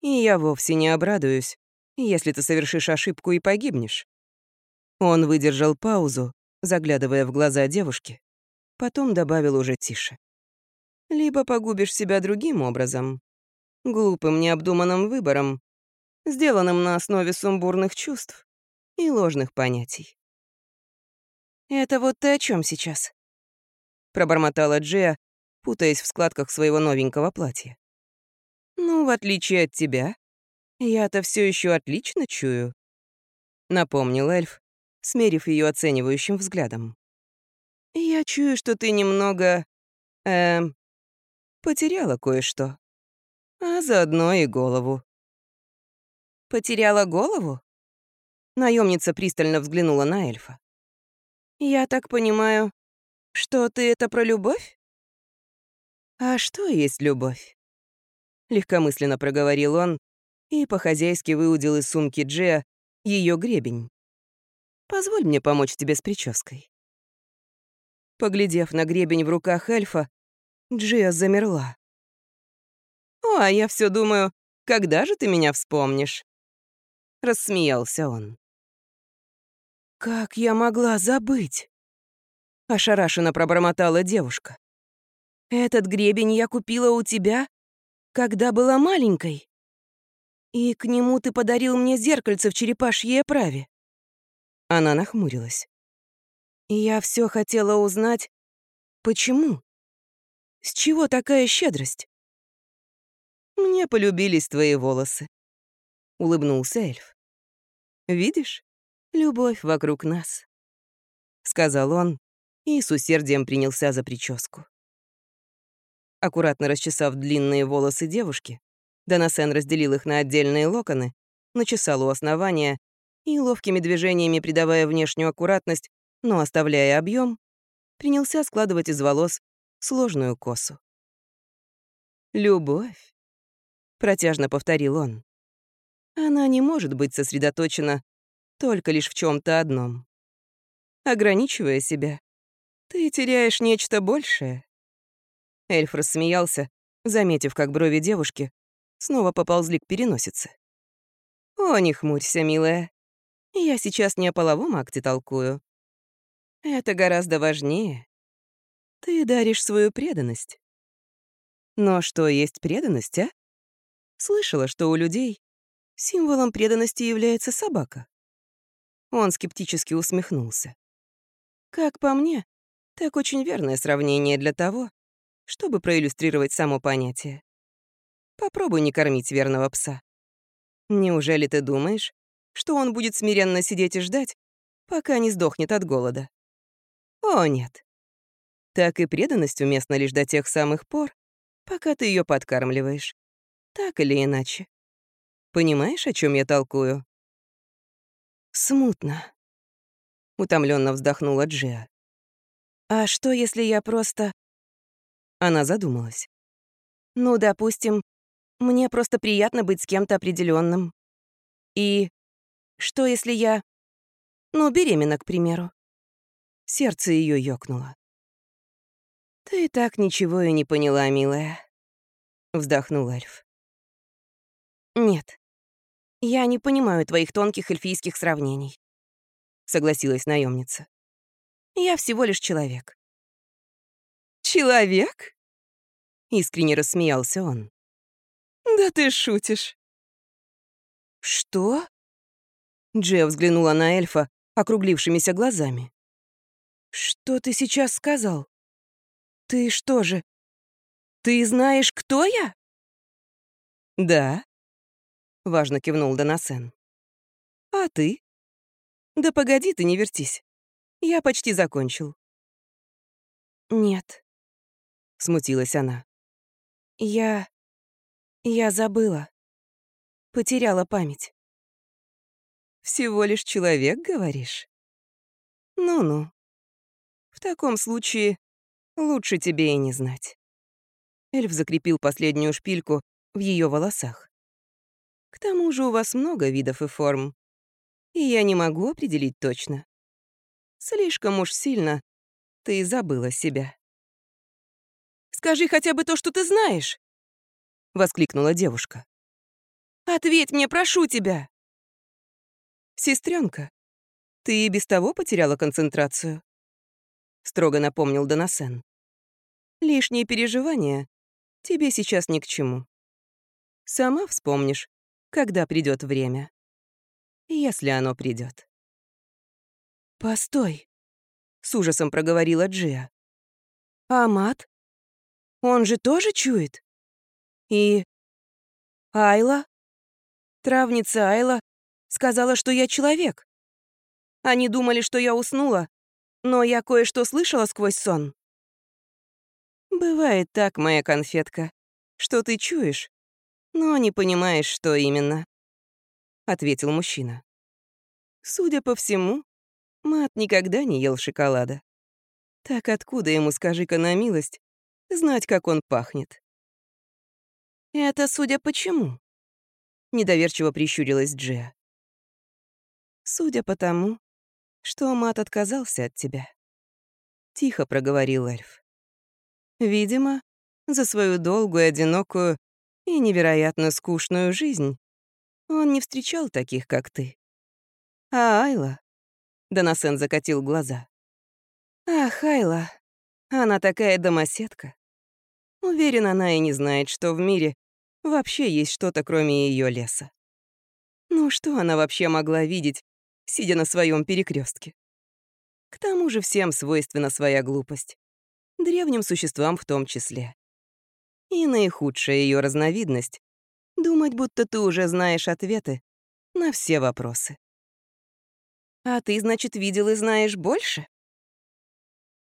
И я вовсе не обрадуюсь, если ты совершишь ошибку и погибнешь. Он выдержал паузу, заглядывая в глаза девушки, потом добавил уже тише. «Либо погубишь себя другим образом, глупым необдуманным выбором, сделанным на основе сумбурных чувств и ложных понятий». «Это вот ты о чем сейчас?» пробормотала Джия, путаясь в складках своего новенького платья. «Ну, в отличие от тебя, я-то все еще отлично чую», — напомнил эльф, смерив ее оценивающим взглядом. «Я чую, что ты немного... эм... потеряла кое-что. А заодно и голову». «Потеряла голову?» Наемница пристально взглянула на эльфа. «Я так понимаю, что ты это про любовь?» «А что есть любовь?» Легкомысленно проговорил он и по-хозяйски выудил из сумки Джея ее гребень. Позволь мне помочь тебе с прической». Поглядев на гребень в руках эльфа, Джия замерла. «О, а я все думаю, когда же ты меня вспомнишь?» Рассмеялся он. «Как я могла забыть?» Ошарашенно пробормотала девушка. «Этот гребень я купила у тебя, когда была маленькой. И к нему ты подарил мне зеркальце в черепашьей оправе. Она нахмурилась. «Я все хотела узнать, почему? С чего такая щедрость?» «Мне полюбились твои волосы», — улыбнулся эльф. «Видишь, любовь вокруг нас», — сказал он и с усердием принялся за прическу. Аккуратно расчесав длинные волосы девушки, Донасен разделил их на отдельные локоны, начесал у основания и, ловкими движениями придавая внешнюю аккуратность, но оставляя объем, принялся складывать из волос сложную косу. «Любовь», — протяжно повторил он. «Она не может быть сосредоточена только лишь в чем то одном. Ограничивая себя, ты теряешь нечто большее». Эльф рассмеялся, заметив, как брови девушки снова поползли к переносице. «О, не хмурься, милая. Я сейчас не о половом акте толкую. Это гораздо важнее. Ты даришь свою преданность. Но что есть преданность, а? Слышала, что у людей символом преданности является собака. Он скептически усмехнулся. Как по мне, так очень верное сравнение для того, чтобы проиллюстрировать само понятие. Попробуй не кормить верного пса. Неужели ты думаешь, что он будет смиренно сидеть и ждать, пока не сдохнет от голода. О, нет. Так и преданность уместна лишь до тех самых пор, пока ты ее подкармливаешь. Так или иначе. Понимаешь, о чем я толкую? Смутно. Утомленно вздохнула Джиа. А что, если я просто... Она задумалась. Ну, допустим, мне просто приятно быть с кем-то определенным. И что, если я... Ну, беременна, к примеру. Сердце ее ёкнуло. «Ты так ничего и не поняла, милая», — вздохнул эльф. «Нет, я не понимаю твоих тонких эльфийских сравнений», — согласилась наемница. «Я всего лишь человек». «Человек?» — искренне рассмеялся он. «Да ты шутишь». «Что?» Джия взглянула на эльфа округлившимися глазами. «Что ты сейчас сказал? Ты что же? Ты знаешь, кто я?» «Да», — важно кивнул Донасен. «А ты?» «Да погоди ты, не вертись. Я почти закончил». «Нет», — смутилась она. «Я... я забыла. Потеряла память». «Всего лишь человек, говоришь?» «Ну-ну. В таком случае лучше тебе и не знать». Эльф закрепил последнюю шпильку в ее волосах. К тому же у вас много видов и форм, и я не могу определить точно. Слишком уж сильно ты забыла себя. «Скажи хотя бы то, что ты знаешь!» — воскликнула девушка. «Ответь мне, прошу тебя!» «Сестренка, ты и без того потеряла концентрацию», — строго напомнил Донасен. «Лишние переживания тебе сейчас ни к чему. Сама вспомнишь, когда придет время. Если оно придет. «Постой», — с ужасом проговорила Джия. «Амат? Он же тоже чует? И... Айла? Травница Айла сказала, что я человек. Они думали, что я уснула, но я кое-что слышала сквозь сон. Бывает так, моя конфетка, что ты чуешь, но не понимаешь, что именно», — ответил мужчина. «Судя по всему, Мат никогда не ел шоколада. Так откуда ему, скажи-ка на милость, знать, как он пахнет?» «Это судя почему?» — недоверчиво прищурилась Джия. «Судя по тому, что Мат отказался от тебя», — тихо проговорил эльф. «Видимо, за свою долгую, одинокую и невероятно скучную жизнь. Он не встречал таких, как ты. А Айла... Донасен закатил глаза. Ах, Айла, она такая домоседка. Уверен, она и не знает, что в мире вообще есть что-то, кроме ее леса. Ну что она вообще могла видеть, сидя на своем перекрестке? К тому же всем свойственна своя глупость. Древним существам в том числе. И наихудшая ее разновидность — думать, будто ты уже знаешь ответы на все вопросы. А ты, значит, видел и знаешь больше?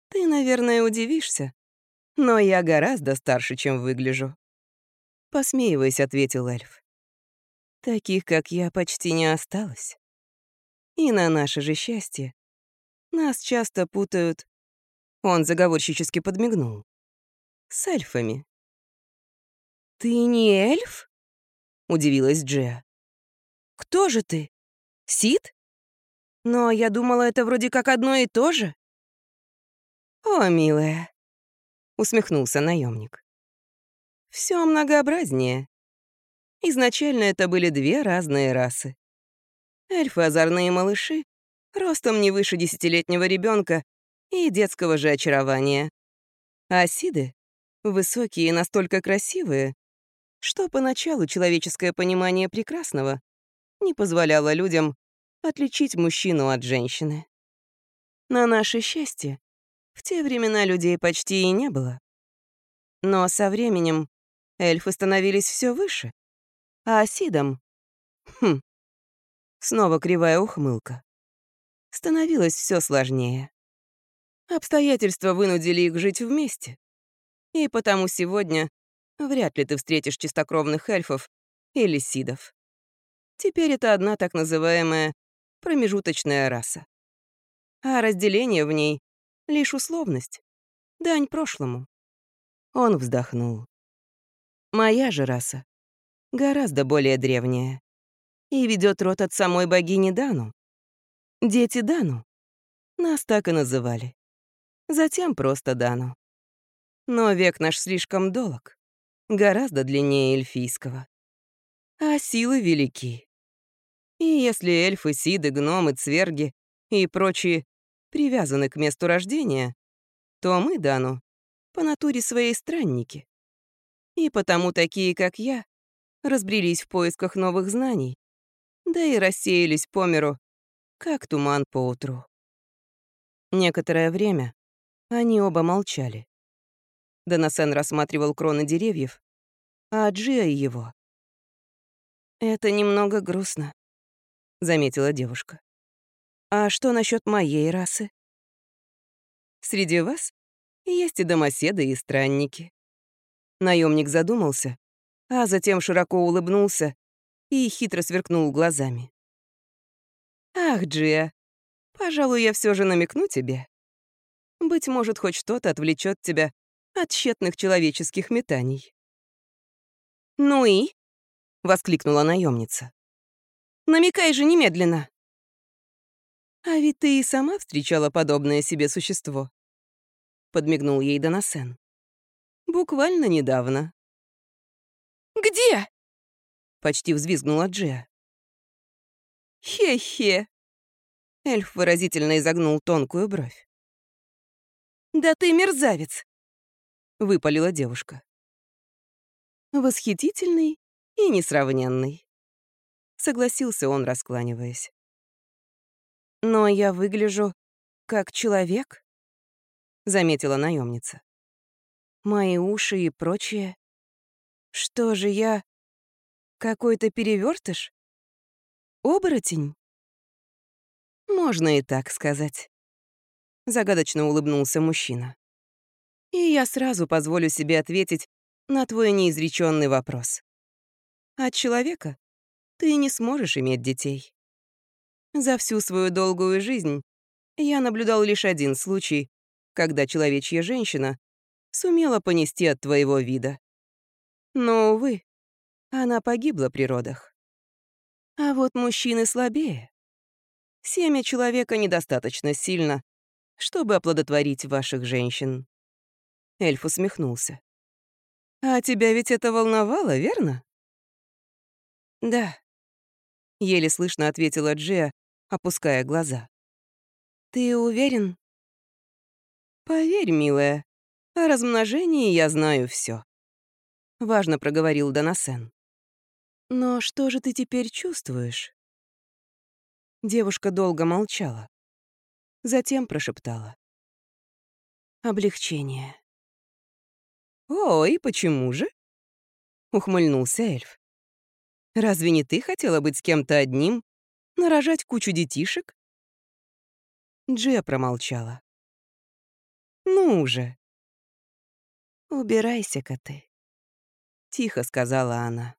Ты, наверное, удивишься, но я гораздо старше, чем выгляжу. Посмеиваясь, ответил эльф. Таких, как я, почти не осталось. И на наше же счастье нас часто путают... Он заговорщически подмигнул. С эльфами. «Ты не эльф?» — удивилась Джия. «Кто же ты? Сид? Но я думала, это вроде как одно и то же». «О, милая», — усмехнулся наемник. Все многообразнее. Изначально это были две разные расы. Эльфы — озорные малыши, ростом не выше десятилетнего ребенка и детского же очарования. А сиды — высокие и настолько красивые, что поначалу человеческое понимание прекрасного не позволяло людям отличить мужчину от женщины. На наше счастье, в те времена людей почти и не было. Но со временем эльфы становились все выше, а Асидам... Хм, снова кривая ухмылка. Становилось все сложнее. Обстоятельства вынудили их жить вместе. И потому сегодня вряд ли ты встретишь чистокровных эльфов или сидов. Теперь это одна так называемая промежуточная раса. А разделение в ней — лишь условность, дань прошлому. Он вздохнул. Моя же раса гораздо более древняя и ведет род от самой богини Дану. Дети Дану. Нас так и называли. Затем просто Дану. Но век наш слишком долг, гораздо длиннее эльфийского. А силы велики. И если эльфы, сиды, гномы, цверги и прочие привязаны к месту рождения, то мы, Дану, по натуре своей странники. И потому такие, как я, разбрелись в поисках новых знаний, да и рассеялись по миру, как туман по утру. Некоторое время они оба молчали. Донасен рассматривал кроны деревьев, а Джиа его. «Это немного грустно», — заметила девушка. «А что насчет моей расы?» «Среди вас есть и домоседы, и странники». Наемник задумался, а затем широко улыбнулся и хитро сверкнул глазами. «Ах, Джия, пожалуй, я все же намекну тебе. Быть может, хоть что-то отвлечет тебя от тщетных человеческих метаний». «Ну и?» — воскликнула наемница. «Намекай же немедленно!» «А ведь ты и сама встречала подобное себе существо», — подмигнул ей Донасен. «Буквально недавно». «Где?» Почти взвизгнула Джия. «Хе-хе!» Эльф выразительно изогнул тонкую бровь. «Да ты мерзавец!» — выпалила девушка. «Восхитительный и несравненный», — согласился он, раскланиваясь. «Но я выгляжу как человек», — заметила наемница. «Мои уши и прочее. Что же я какой-то перевертыш? Оборотень? Можно и так сказать. Загадочно улыбнулся мужчина. И я сразу позволю себе ответить на твой неизреченный вопрос. От человека ты не сможешь иметь детей. За всю свою долгую жизнь я наблюдал лишь один случай, когда человечья женщина сумела понести от твоего вида. Но, увы, она погибла при родах. А вот мужчины слабее. Семя человека недостаточно сильно, чтобы оплодотворить ваших женщин. Эльф усмехнулся. «А тебя ведь это волновало, верно?» «Да», — еле слышно ответила Джия, опуская глаза. «Ты уверен?» «Поверь, милая, о размножении я знаю все. важно проговорил Донасен. «Но что же ты теперь чувствуешь?» Девушка долго молчала. Затем прошептала. «Облегчение». «О, и почему же?» — ухмыльнулся эльф. «Разве не ты хотела быть с кем-то одним, нарожать кучу детишек?» Джия промолчала. «Ну уже!» «Убирайся-ка ты», — тихо сказала она.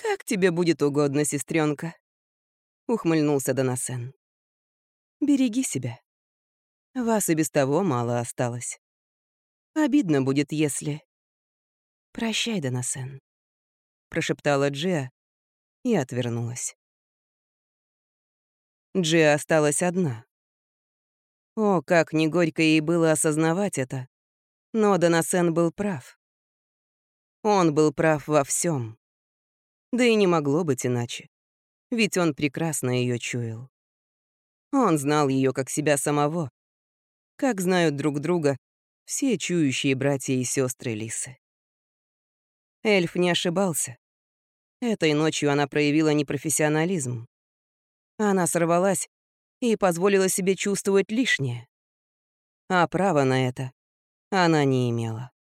«Как тебе будет угодно, сестренка, ухмыльнулся Донасен. «Береги себя. Вас и без того мало осталось. Обидно будет, если...» «Прощай, Донасен», — прошептала Джиа и отвернулась. Джиа осталась одна. О, как не горько ей было осознавать это. Но Донасен был прав. Он был прав во всем. Да и не могло быть иначе. Ведь он прекрасно ее чуял. Он знал ее как себя самого, как знают друг друга все чующие братья и сестры Лисы. Эльф не ошибался. Этой ночью она проявила непрофессионализм. Она сорвалась и позволила себе чувствовать лишнее. А права на это она не имела.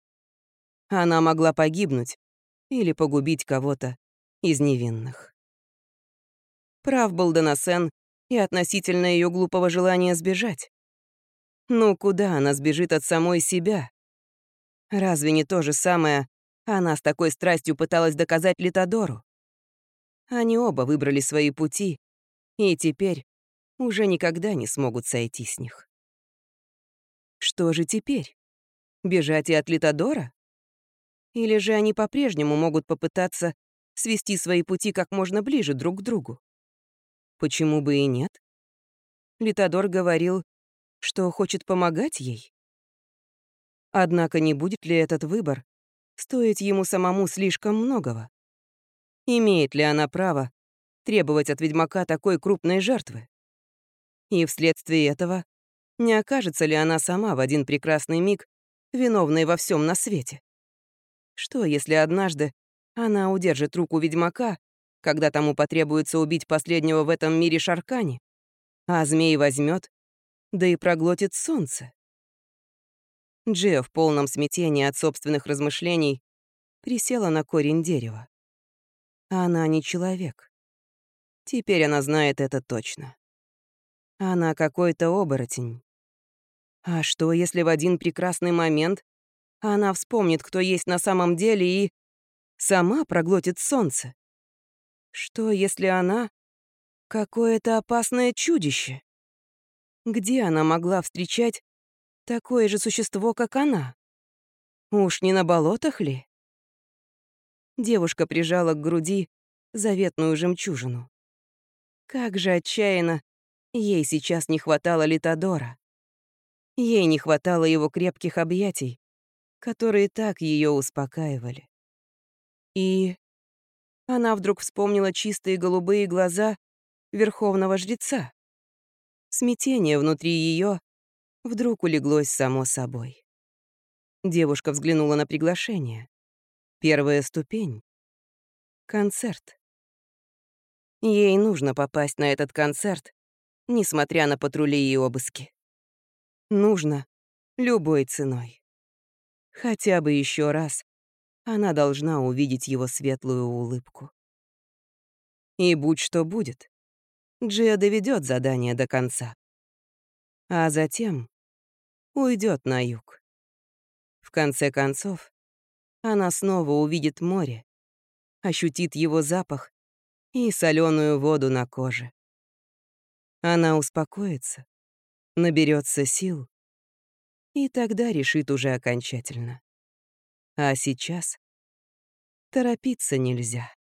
Она могла погибнуть или погубить кого-то из невинных. Прав был Донасен и относительно ее глупого желания сбежать. Ну куда она сбежит от самой себя? Разве не то же самое она с такой страстью пыталась доказать Литодору? Они оба выбрали свои пути, и теперь уже никогда не смогут сойти с них. Что же теперь? Бежать и от Литодора? Или же они по-прежнему могут попытаться свести свои пути как можно ближе друг к другу? Почему бы и нет? Литодор говорил, что хочет помогать ей. Однако не будет ли этот выбор стоить ему самому слишком многого? Имеет ли она право требовать от ведьмака такой крупной жертвы? И вследствие этого не окажется ли она сама в один прекрасный миг виновной во всем на свете? Что, если однажды она удержит руку ведьмака, когда тому потребуется убить последнего в этом мире Шаркани, а змей возьмет, да и проглотит солнце? Джио в полном смятении от собственных размышлений присела на корень дерева. Она не человек. Теперь она знает это точно. Она какой-то оборотень. А что, если в один прекрасный момент она вспомнит, кто есть на самом деле, и сама проглотит солнце? Что, если она какое-то опасное чудище? Где она могла встречать такое же существо, как она? Уж не на болотах ли? Девушка прижала к груди заветную жемчужину. Как же отчаянно ей сейчас не хватало Литодора. Ей не хватало его крепких объятий, которые так ее успокаивали. И она вдруг вспомнила чистые голубые глаза верховного жреца. Смятение внутри ее вдруг улеглось само собой. Девушка взглянула на приглашение. Первая ступень. Концерт. Ей нужно попасть на этот концерт, несмотря на патрули и обыски. Нужно любой ценой. Хотя бы еще раз она должна увидеть его светлую улыбку. И будь что будет, Джия доведет задание до конца. А затем уйдет на юг. В конце концов, она снова увидит море, ощутит его запах и соленую воду на коже. Она успокоится, наберется сил и тогда решит уже окончательно. А сейчас торопиться нельзя.